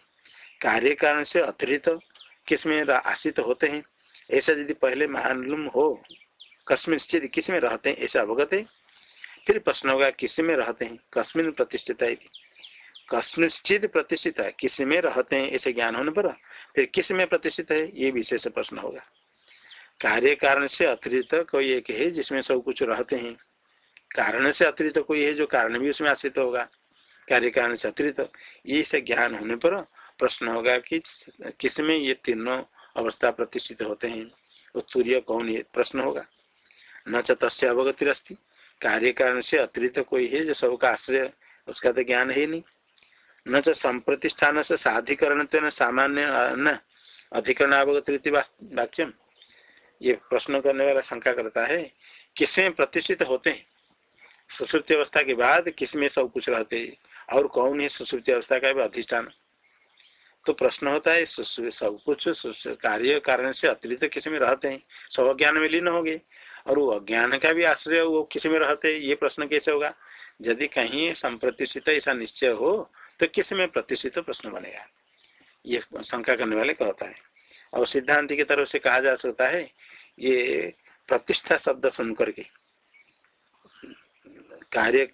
कार्य कारण से अतिरिक्त किसमें आशित होते हैं? ऐसा यदि पहले मालूम हो, कस्मिन स्थित किसमें रहते हैं, ऐसा अवगत है? फिर प्रश्न होगा, किसमें रहते हैं? कस्मिन प्रतिष्ठित है। कस्मिश्चित प्रतिष्ठित है। किसमें रहते हैं ऐसे ज्ञान होने पर, फिर किसमें प्रतिष्ठित है, ये विशेष प्रश्न होगा। कार्य कारण से अतिरिक्त कोई एक है जिसमें सब कुछ रहते हैं। कारण से अतिरिक्त कोई है जो कारण भी उसमें आश्रित होगा। कार्य कारण से अतिरिक्त ये से ज्ञान होने पर प्रश्न होगा कि किसमें ये तीनों अवस्था प्रतिष्ठित होते हैं। उत्तरीय कौन, ये प्रश्न होगा। न च तस्य अवगति कार्य कारण से अतिरिक्त कोई है जो सबका आश्रय, उसका तो ज्ञान है नहीं। न तो संप्रतिष्ठान से साधिकरण तो सामान्य न अधिकरण अवगत वाक्यम ये प्रश्न करने वाला शंका करता है, किसमें प्रतिष्ठित होते हैं? सुश्रुति अवस्था के बाद किसमें सब कुछ रहते हैं? और कौन है सुश्रुति अवस्था का अधिष्ठान? तो प्रश्न होता है सब कुछ कार्य कारण से अतिरिक्त किसमें रहते हैं? सब अज्ञान में लीन हो गए और वो अज्ञान का भी आश्रय वो किसमें रहते हैं? ये प्रश्न कैसे होगा? यदि कहीं संप्रतिष्ठित ऐसा निश्चय हो तो किसमें प्रतिष्ठित प्रश्न बनेगा ये शंका करने वाले कहता है? और सिद्धांत की तरफ़ से कहा जा सकता है, ये प्रतिष्ठा शब्द सुन करके कार्य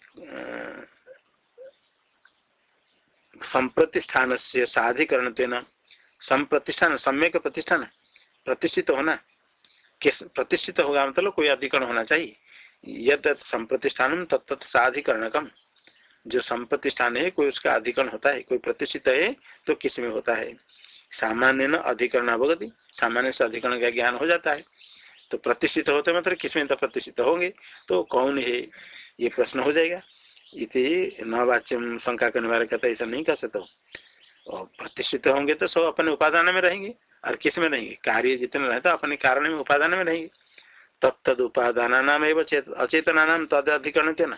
संप्रतिष्ठान से साधिकरण संप्रतिष्ठान, सम्यक प्रतिष्ठान प्रतिष्ठित होना? प्रतिष्ठित होगा मतलब कोई अधिकरण होना चाहिए? यद संप्रतिष्ठान तत्त साधिकरणकम। जो संप्रतिष्ठान है, कोई उसका अधिकरण होता है, कोई प्रतिष्ठित है तो किसमें होता है? सामान्य न अधिकरण अवगति, सामान्य से अधिकरण का ज्ञान हो जाता है। तो प्रतिष्ठित होते मतलब किसमें तो प्रतिष्ठित होंगे। तो कौन है? ये प्रश्न हो जाएगा। इति न वाच्यम शंका करने वाले कहते ऐसा नहीं कर सकते और प्रतिष्ठित होंगे तो सब अपने उपादान में रहेंगे, और किसमें रहेंगे? कार्य जितने रहते अपने कारण में उपादान में रहेंगे। तत्द उपादान नाम एवं अचेतना नाम तद अधिकरण थे ना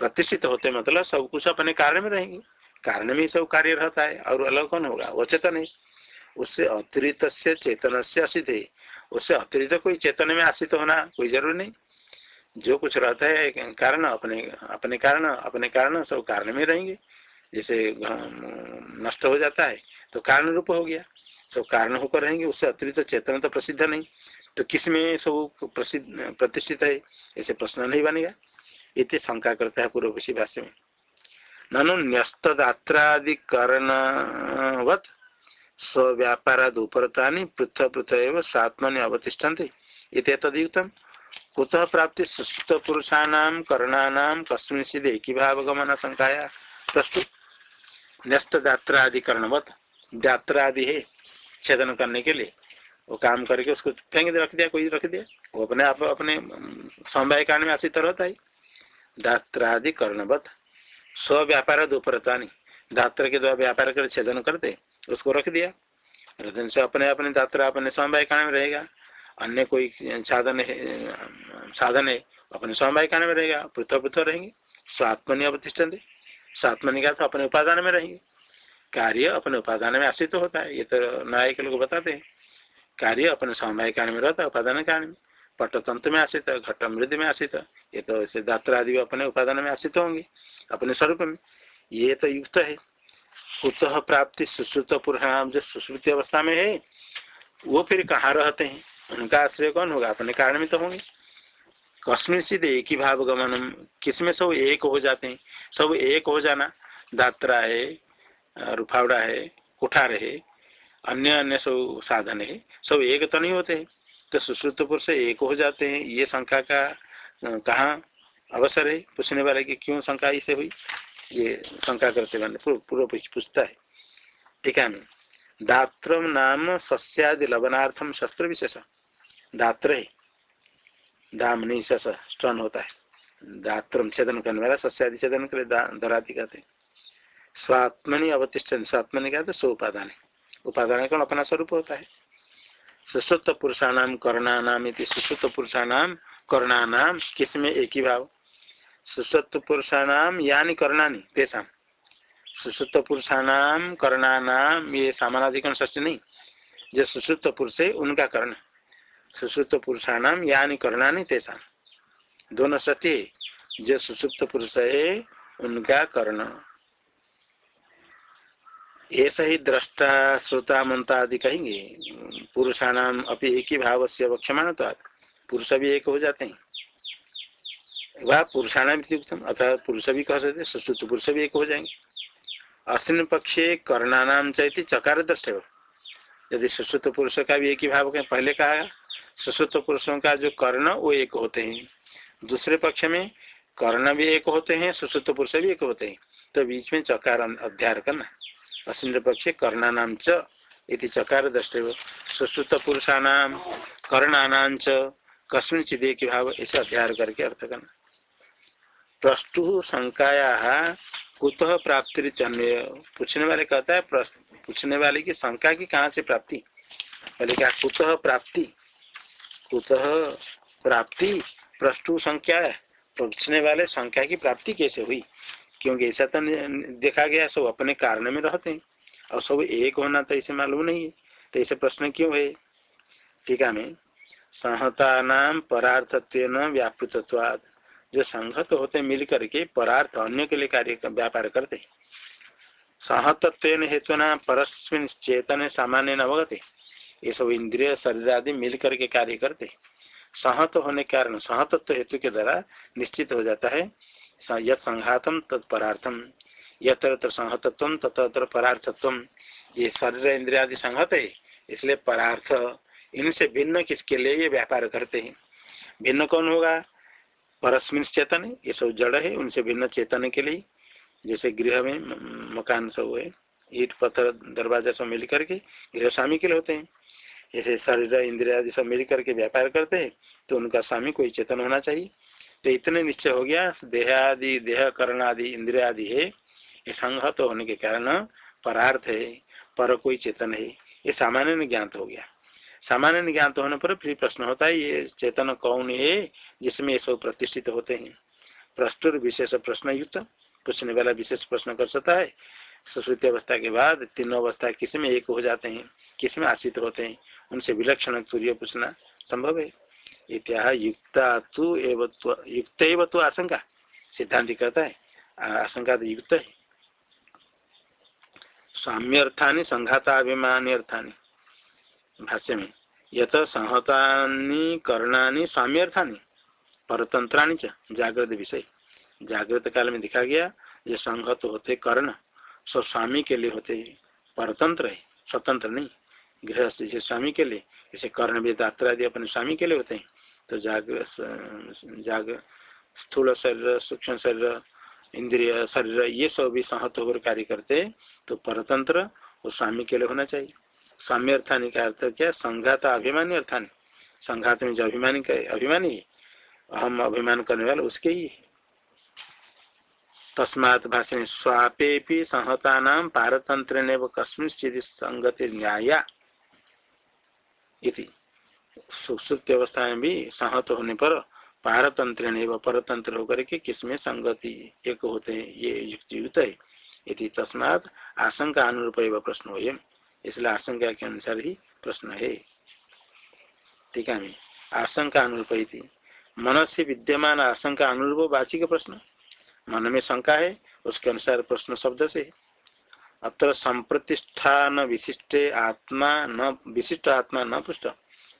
प्रतिष्ठित होते मतलब सब कुछ अपने कारण में रहेंगे। कारण में ही सब कार्य रहता है, और अलग कौन होगा? वो चेतन है। उससे अतिरिक्त से चेतन से असित है। उससे अतिरिक्त कोई चेतन में आशित होना कोई ज़रूरी नहीं। जो कुछ रहता है कारण अपने अपने कारण अपने कारण सब कारण में रहेंगे। जैसे नष्ट हो जाता है तो कारण रूप हो गया। सब कारण होकर रहेंगे। उससे अतिरिक्त चेतन तो प्रसिद्ध नहीं। तो किसमें सब प्रसिद्ध, प्रतिष्ठित है? ऐसे प्रश्न नहीं बनेगा। इति शंका करता है पूर्व भाष्य में। ननु न्यस्तदात्रादिकरणवत स्व्यापाराद उपरता पृथक पृथक स्वात्मनि अवतिष्ठन्ते तदयुक्तम कुतः प्राप्ति सुस्त पुरुषाणाम करणानाम कस्मिन एक भावगमन शंकाया प्रस्तुत न्यस्त दात्रादिकरणवत दात्रादि है छेदन करने के लिए। वो काम करके उसको फेंक रख दिया, कोई रख दिया। वो अपने आप, अपने समवाय कारण में आश्रित रहता है। दात्रादि कर्णवत स्व व्यापार दोपरता दात्र के द्वारा व्यापार कर छेदन करते, उसको रख दिया। रतन से अपने अपने दात्रा अपने समवाय कारण में रहेगा। अन्य कोई साधन है साधन है, अपने समवाय कारण में रहेगा। पृथक पृथक रहेंगे। स्वात्मनि अवतिष्ठ स्वात्मनि का तो अपने उपादान में रहेंगे। कार्य अपने उपादान में आश्रित होता है। ये तो न्याय के लोग बताते हैं। कार्य अपने समवाय कारण में रहता है, उपादान कारण में। पटतंत्र में आश्रित घट मृद में आश्रित ये तो ऐसे दात्र आदि अपने उपादान में आश्रित होंगे, अपने स्वरूप में। ये तो युक्त है। कुतः प्राप्ति सुश्रुत पुरुषाम जो सुश्रुति अवस्था में है, वो फिर कहाँ रहते हैं? उनका आश्रय कौन होगा? अपने कारण में तो होंगे। कश्मीर सिद्ध एक ही भाव गमन किसमें सब एक हो जाते हैं? सब एक हो जाना। दात्रा है रुफावड़ा है, कुठार है, अन्य अन्य सब साधन है। सब एक तो नहीं होते हैं। तो सुश्रुत पुरुष एक हो जाते हैं। ये शंका का कहा अवसर है? पूछने वाले की क्यों शंका इसे हुई? ये शंका करते वाले पूर्व पूछता है। ठीक है दात्र नाम सस्यादि लवनार्थम शस्त्र विशेष। दात्र है। दाम नहीं स्टन होता है। दात्र छेदन करने वाला, सस्यादि छेदन करे दरादि कहते हैं। स्वात्मनि अवतिष्ठ स्वात्मनि कहते सो उपादान उपादान कौन? अपना स्वरूप होता है। सुश्रुत पुरुषाणाम कर्णानाम सुश्रुत पुरुषाणाम कर्णानाम किसमें एक ही भाव। सुश्रुत पुरुषाणाम यानी कर्णानी, तेषा। सुश्रुत पुरुषाणाम कर्णानाम ये सामानाधिकरण ष्टी नहीं, जो सुश्रुत पुरुष है उनका कर्ण। सुश्रुत पुरुषाणाम यानी कर्णानी, तेषा। दोनों सत्य जो सुसुप्त पुरुष है उनका कर्ण। ऐसा ही दृष्टा, श्रोता, मंता आदि कहेंगे, पुरुषाणाम अपनी एक ही भाव से वक्षमान तो पुरुष भी एक हो जाते हैं। वह पुरुषाणाम अथवा पुरुष भी कह सकते सुश्रुत पुरुष भी एक हो जाएँगे। अश्विन पक्षे कर्णानाम चाहती चकार दृष्ट यदि सुश्रुत पुरुष का भी एक ही भाव कहें, पहले कहा सुश्रुत पुरुषों का जो कर्ण, वो एक होते हैं। दूसरे पक्ष में कर्ण भी एक होते हैं, सुश्रुत पुरुष भी एक होते हैं। तो बीच में चकार अध्याय करना अश्विन पक्षे कर्णानाम च इति चकार द्रष्टव्य सुश्रुत पुरुषाणाम कर्णानाम च कस्मिन चिदे के भाव ऐसे अध्याय करके अर्थ करना। प्रस्तु शंकाया कुतः प्राप्ति पूछने वाले कहता है पूछने वाले की शंका की कहाँ से प्राप्ति? पहले क्या कुतः प्राप्ति? कुतः प्राप्ति? प्रस्तु संख्या पूछने वाले संख्या की प्राप्ति कैसे हुई? क्योंकि ऐसा तो देखा गया, सब अपने कारण में रहते हैं। और सब एक होना तो इसे मालूम नहीं है। तो ऐसे प्रश्न क्यों है? टीका में। संहता नाम परार्थत्व व्यापृतत्वाद जो संहत होते मिल करके परार्थ अन्य के लिए कार्य व्यापार करते सहतत्व हेतु न परस्मिन चेतन सामान्य न अवगते ये सब इंद्रिय, शरीर आदि मिल करके कार्य करते सहत होने के कारण सहतत्व हेतु के द्वारा निश्चित हो जाता है। यद संघातम तत्परार्थम यत्र तत्र परार्थत्व। ये शरीर इंद्रिया आदि संहत है इसलिए परार्थ इनसे भिन्न किसके लिए ये व्यापार करते हैं। भिन्न कौन होगा? परस्मिन चेतन, ये सब जड़ है, उनसे भिन्न चेतन के लिए। जैसे गृह में मकान सब है ईट, पत्थर, दरवाज़ा सब मिल करके गृह स्वामी के लिए होते हैं। जैसे शरीर इंद्रिया आदि सब मिल करके व्यापार करते हैं तो उनका स्वामी कोई चेतन होना चाहिए। तो इतने निश्चय हो गया, देहादि देह करण आदि इंद्रिया आदि है, ये संहत होने के कारण परार्थ है, पर कोई चेतन है, ये सामान्य ज्ञात हो गया। सामान्य ज्ञात होने पर फिर प्रश्न होता है, ये चेतन कौन है जिसमें ये सब प्रतिष्ठित होते हैं? प्रस्तुर विशेष प्रश्न युक्त पूछने वाला विशेष प्रश्न कर सकता है। सुश्रुति अवस्था के बाद तीनों अवस्था किसमें एक हो जाते हैं, किसमें आश्रित होते हैं, उनसे विलक्षण तुर्य पूछना संभव है। इत्या युक्ता तो युक्त तो आशंका। सिद्धांत कहता है आशंका तो युक्त है। साम्य अर्थानी संघाताभिमानी अर्थानी, भाष्य में। यत संहतानी, करणानी साम्य अर्थानी च, जागृत विषय। जागृत काल में दिखा गया, ये संहत होते कर्ण सब स्वामी के लिए होते परतंत्र है, स्वतंत्र नहीं। गृहस्थ जैसे स्वामी के लिए जैसे कर्ण भी दात्रा अपने स्वामी के लिए होते हैं। तो जाग जाग, स्थूल शरीर, सूक्ष्म शरीर, इंद्रिय शरीर, ये सब भी सहत होकर कार्य करते तो परतंत्र वो स्वामी के लिए होना चाहिए। स्वामी अर्थानी का अर्थ क्या? संघात अभिमानी अर्थानी। संघात में जो अभिमानी का, अभिमानी हम अभिमान करने वाले उसके ही तस्मात भाषण स्वापे भी संहता नाम पारतंत्र ने कस्मिश्चित संगति न्याया सुसुप्त अवस्था में भी संहत होने पर पारतंत्र परतंत्र होकर के किसमें संगति एक होते हैं, ये युक्त युक्त है। यदि तस्मात आशंका अनुरूप प्रश्न हो इसलिए आशंका के अनुसार ही प्रश्न है। ठीक है आशंका अनुरूप मन से विद्यमान आशंका अनुरूप वाचिक प्रश्न। मन में शंका है, उसके अनुसार प्रश्न शब्द से। अत्र संप्रतिष्ठान विशिष्ट आत्मा न, विशिष्ट आत्मा न पृष्ठ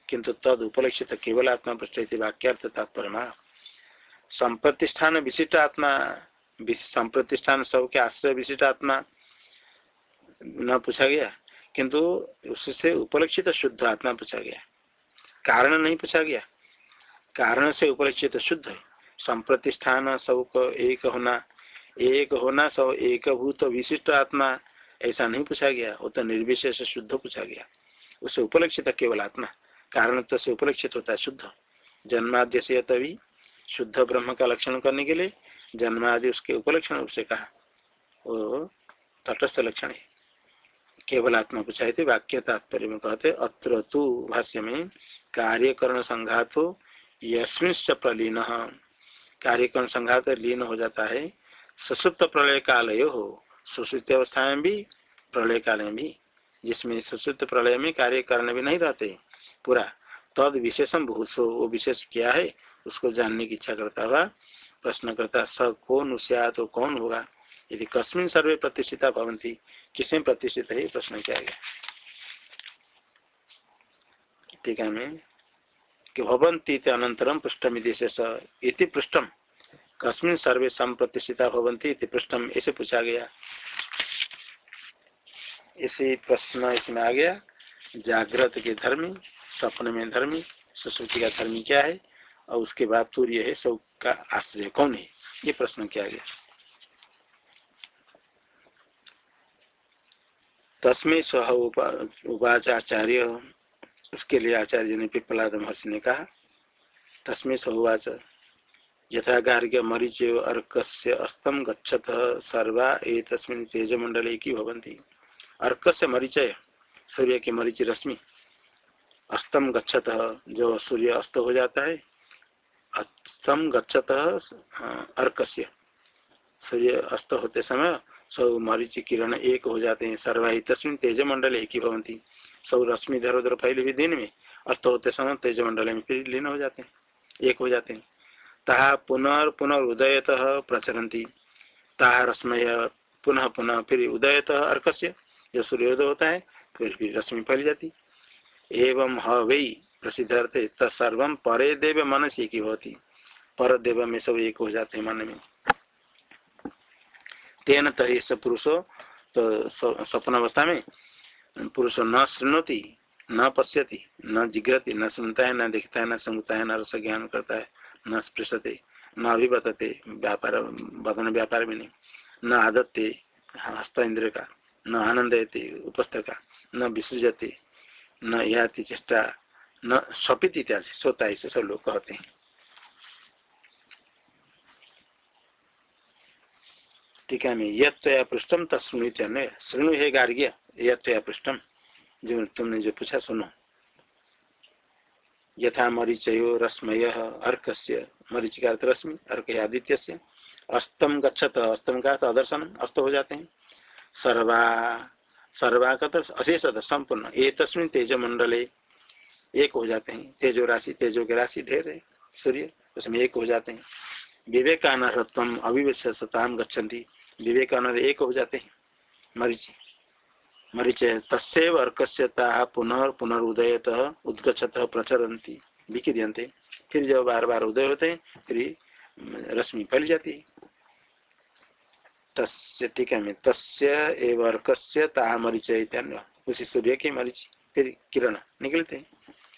किंतु तद उपलक्षित केवल आत्मा पृष्ठ वाक्यर्थ तात्पर्य। संप्रतिष्ठान विशिष्ट आत्मा संप्रतिष्ठान सब के आश्रय विशिष्ट आत्मा न पूछा गया। किंतु उससे उपलक्षित शुद्ध आत्मा पूछा गया। कारण नहीं पूछा गया। कारण से उपलक्षित शुद्ध। संप्रतिष्ठान सबको एक होना एक होना सब एक भूत विशिष्ट आत्मा ऐसा नहीं पूछा गया, वो तो निर्विशेष शुद्ध पूछा गया। उसे उपलक्षित केवल आत्मा। कारण तो से उपलक्षित होता है शुद्ध। जन्माद्य से तभी शुद्ध ब्रह्म का लक्षण करने के लिए जन्मादि उसके उपलक्षण रूप से कहा। वो तटस्थ लक्षण है। केवल आत्मा पूछाए थे वाक्य तात्पर्य में कहते अत्र तु भाष्य में कार्यकरण संघात हो यस्मिश्च प्रलीन। कार्यक्रम संघात लीन हो जाता है, सुसुप्त प्रलय काल हो सुसुप्त अवस्था में भी, प्रलय काल में भी, जिसमें सुसुप्त प्रलय में कार्य करने भी नहीं रहते। पूरा तद विशेषम भूसो, वो विशेष क्या है, उसको जानने की इच्छा करता हुआ प्रश्न करता, स कौन उसे तो कौन होगा? यदि कस्मिन सर्वे प्रतिष्ठिता भवंती किसमें प्रतिष्ठित है प्रश्न किया गया। ठीक है मैं, कि भवंती अनंतरम पृष्ठम इति पृष्ठम। कस्मिन सर्वे संप्रतिष्ठिता भवंती पृष्ठम ऐसे पूछा गया। इसी प्रश्न इसमें आ गया, जागृत के धर्मी सपन में धर्मी, सुश्रुति का धर्मी क्या है, और उसके बाद तूर्य है सब का आश्रय कौन है? ये प्रश्न किया गया। तस्में सह उपाच आचार्य उसके लिए आचार्य ने पिपलाद महर्षि ने कहा, तस्में सहुवाच यथा गार्ग्य मरीच अर्क से अस्तम गच्छत, सर्वा एक तेज मंडल की भवंती अर्क से मरीचय सूर्य की मरीच रश्मि अस्तम गच्छत, जो सूर्य अस्त हो जाता है अस्तम गच्छत अर्क से सूर्य अस्त होते समय सब मरीच किरण एक हो जाते हैं, सर्वा ही तस्मिन तेज मंडल एक ही भवंती सब रश्मि इधर उधर हुई दिन में अस्त होते समय तेज मंडल में फिर लीन हो जाते हैं, एक हो जाते हैं। ता पुनर् पुनर्दयत प्रचरती ता रश्मय पुनः पुनः फिर उदयत अर्कस्य जो सूर्योदय होता है, फिर फिर रश्मि फैल जाती। एवं हई प्रसिद्ध अर्थ तत्सर्व परे देव मनसी की होती। पर देव में सब एक हो जाते हैं मन में। तेन तरी पुरुषो तो स्वप्न अवस्था में, पुरुष न सुनती न पश्यति, न जिग्रति न सुनता है, न देखता है, न सुनता है, न रस ज्ञान करता है। न स्पृशते, न अभिवतते व्यापार बदन व्यापार में नहीं न आदत्ते हस्त इंद्र का न आनंद उपस्थ का न विसृजते, न याति चेष्टा, न स्वपित इत्यादि सोता ऐसे सब लोग कहते हैं। ठीक है, मैं यया पृष्ठम तस्मृत्य श्रृणु है गार्ग्य यया पृष्ठम जो तुमने जो पूछा सुनो। यथा मरीचयो रश्मय अर्क से मरीचिका रश्मि अर्क आदित्य से अस्तम गच्छत अस्तम का अदर्शन अस्त हो जाते। हैं सर्वा सर्वा का तो अशेष संपूर्ण ये तस्मिन तेज मंडले एक हो जाते। हैं तेजो राशि, तेजो की राशि ढेर है सूर्य उसमें एक हो जाते। हैं विवेकानर्तम अविवेशताम गच्छन्ति। विवेकानंद एक हो जाते। हैं मरीचि। मरीच तस्व अर्कस्यता पुनः पुनर्दयत उदगछत प्रचरती विक्रियंते फिर जब बार बार उदय होते हैं फिर रश्मि फैल जाती। तस्य टीका में तस्य एवं अर्कस्य ता मरीच इत्यान्य उसी सूर्य के मरीच, फिर किरण निकलते। हैं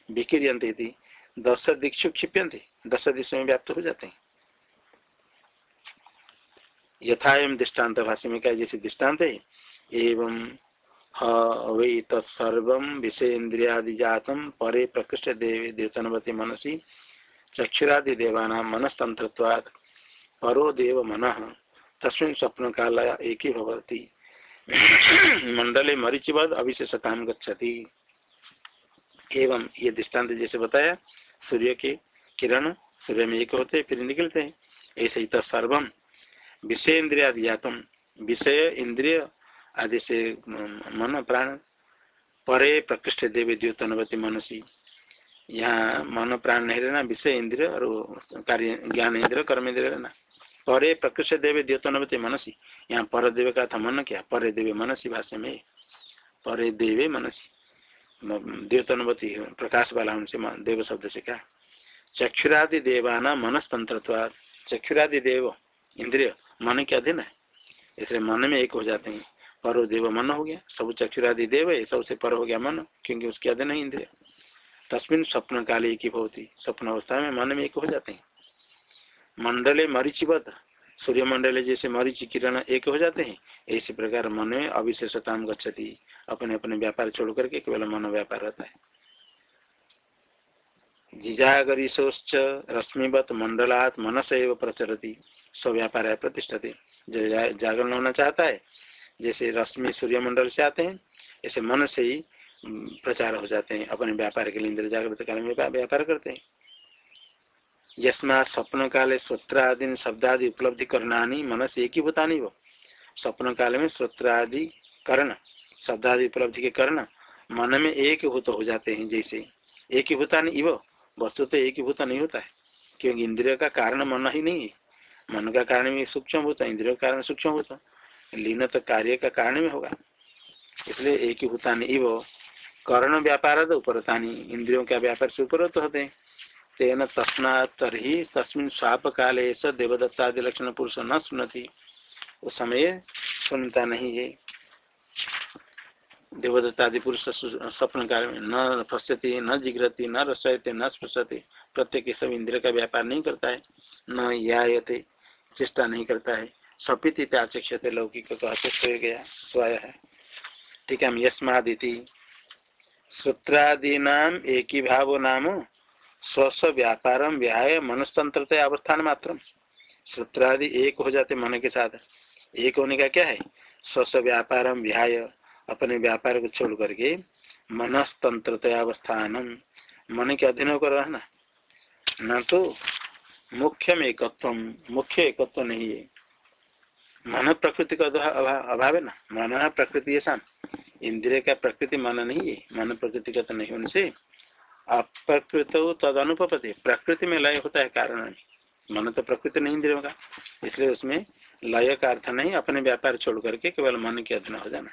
विक्रियंते दस दिक्षु क्षिप्यंते दस दिशा में व्याप्त हो जाते। हैं यथा एवं दृष्टांत भाषा में क्या जैसे दृष्टांत है एवं वै तत्सर्व विषय परे प्रकृष्ट देवी देवतनवती मनसी चक्षुरादि देवाना मनस्तंत्रवाद परो देव मन। तस्मिन स्वप्न काल एक ही मंडले मरीचिवद अविशेषता गच्छति। एवं ये दृष्टांत जैसे बताया, सूर्य के किरण, सूर्य में एक होते, फिर निकलते। हैं ऐसे ही तो सर्वम विषय इंद्रिया जातम विषय, इंद्रिय आदि से मन प्राण। परे प्रकृष्ट देवी द्योतनवती मनसी। यहाँ मन प्राण नहीं रहना, विषय इंद्रिय और कार्य, ज्ञान इंद्रिय, कर्म इंद्रिय रहना। परे प्रकृष्ट देवी द्योतनवती मनसी। यहाँ पर देव का था मन क्या? परे देवी मनसी भाषा में। परे देवे मनसी। द्योतनवती प्रकाश वाला उनसे देव शब्द से क्या? चक्षुरादि देवाना मनस्तंत्र चक्षुरादि देव इंद्रिय मन के अधीन है। इसलिए मन में एक हो जाते हैं। परो देव मन हो गया। सब चक्षुरादि देव है सबसे पर हो गया मन, क्योंकि उसके अधीन है इंद्रिय। तस्मिन स्वप्न काले एक ही होती स्वप्न अवस्था में मन में एक हो जाते हैं। मंडले मरीचिबद्ध सूर्य मंडल जैसे मरीचि किरण एक हो जाते हैं इसी प्रकार मन में अविशेषता गच्छती। अपने अपने व्यापार छोड़ करके केवल मन व्यापार रहता है। जिजागरीशोच रश्मिवत मंडलात मनस एवं प्रचरती स्व व्यापार प्रतिष्ठते जो जागरण होना चाहता है जैसे रश्मि सूर्य मंडल से आते हैं, ऐसे मन से ही प्रचार हो जाते हैं, अपने व्यापार के लिए इंद्र जागृत काल में व्यापार करते हैं। यस्मा स्वप्न काले श्रोत्रादि शब्दादि उपलब्धि करना मन से एक ही भूतानी वो। स्वप्न काल में श्रोत्रादि कर्ण, शब्दादि उपलब्धि के कर्ण मन में एक भूत हो जाते हैं जैसे। एक ही भूता नहीं वो वस्तु तो एक ही भूत नहीं होता है, क्योंकि इंद्रिय का कारण मन ही नहीं है। मन का कारण में सूक्ष्म भूत इंद्रिय का कारण सूक्ष्म भूत लीन तो कार्य का कारण में होगा। इसलिए एक ही भूतानी इव कर्ण व्यापार उपरतानी इंद्रियों का व्यापार से उपरत होते तेन तस्ना तरी तस्मिन स्वाप काले ऐसा देवदत्तादि लक्षण पुरुष न सुनती। उस समय सुनता नहीं है। देवदत्तादि पुरुष स्वप्न काल में न फस्यति न जिग्रति, न रसयते, न स्पृशते प्रत्येक सब इंद्र का व्यापार नहीं करता है, न यायते, चेष्टा नहीं करता है। सपित आचक्षते लौकिक का हो गया, स्वाय है। ठीक है यस्मादिति श्रोत्रादीना एक ही भाव नाम स्व व्यापार व्याय मनस्तंत्र अवस्थान मात्र। सूत्रादि एक हो जाते मन के साथ। एक होने का क्या है? स्व व्यापार व्याय अपने व्यापार को छोड़ करके मनस्तंत्र अवस्थान मन के अधीन होकर रहना। न तो मुख्य में एकत्व, मुख्य एकत्व नहीं है। मन प्रकृति का अभाव है ना मन प्रकृति ऐसा इंद्रिय का प्रकृति मन नहीं है। मन प्रकृति का तो नहीं होने से अप्रकृत तद अनुपति प्रकृति में लय होता है कारण मन तो प्रकृति नहीं इंद्रियों का। इसलिए उसमें लय का अर्थ नहीं। अपने व्यापार छोड़ करके केवल मन के अधीन हो जाना।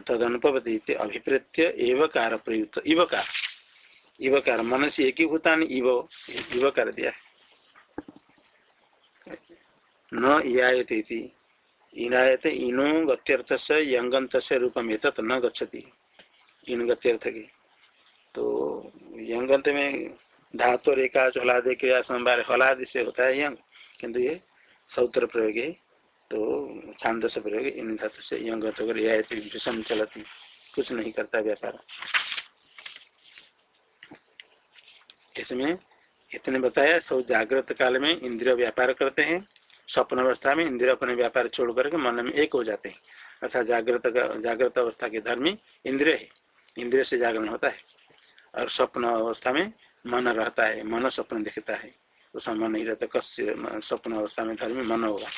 तद अनुपति अभिप्रेत्य एवकार प्रयुक्त। इवकार। इवकार। मन से एक ही भूता इव। इवकार दिया न इयायते इनायते इनो गत्यर्थ से यंगंत से रूपम एतत् न गच्छति। इन गत्यर्थ की तो यंगंत में धातु रेखा हलादे क्रिया संभार हलादि से होता है यंग, किंतु ये सौत्र प्रयोग है तो छांद से प्रयोग इन धातु से यंगत होकर चलती कुछ नहीं करता व्यापार। इसमें इतने बताया सब जागृत काल में इंद्रिय व्यापार करते हैं। स्वप्न अवस्था में इंद्रिय अपने व्यापार छोड़ करके मन में एक हो जाते हैं। अर्थात जागृत जागृत अवस्था के धर्मी इंद्रिय है। इंद्रिय से जागरण होता है। और स्वप्न अवस्था में मन रहता है, मन स्वप्न दिखता है। उसमें मन नहीं रहता कस्य स्वप्न अवस्था में धर्म मन होगा।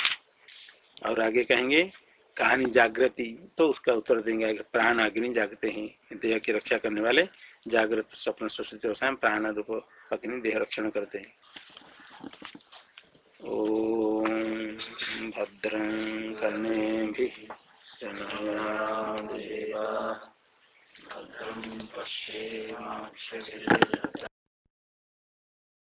और आगे कहेंगे, कहानी जागृति तो उसका उत्तर देंगे प्राण अग्नि जागते हैं। देह की रक्षा करने वाले जागृत स्वप्न सुस्थित अवस्था में प्राण रूप अग्नि देह रक्षण करते हैं। ओ भद्रं कर्णे भद्रं पश्येमाक्षभिर्यजत्राः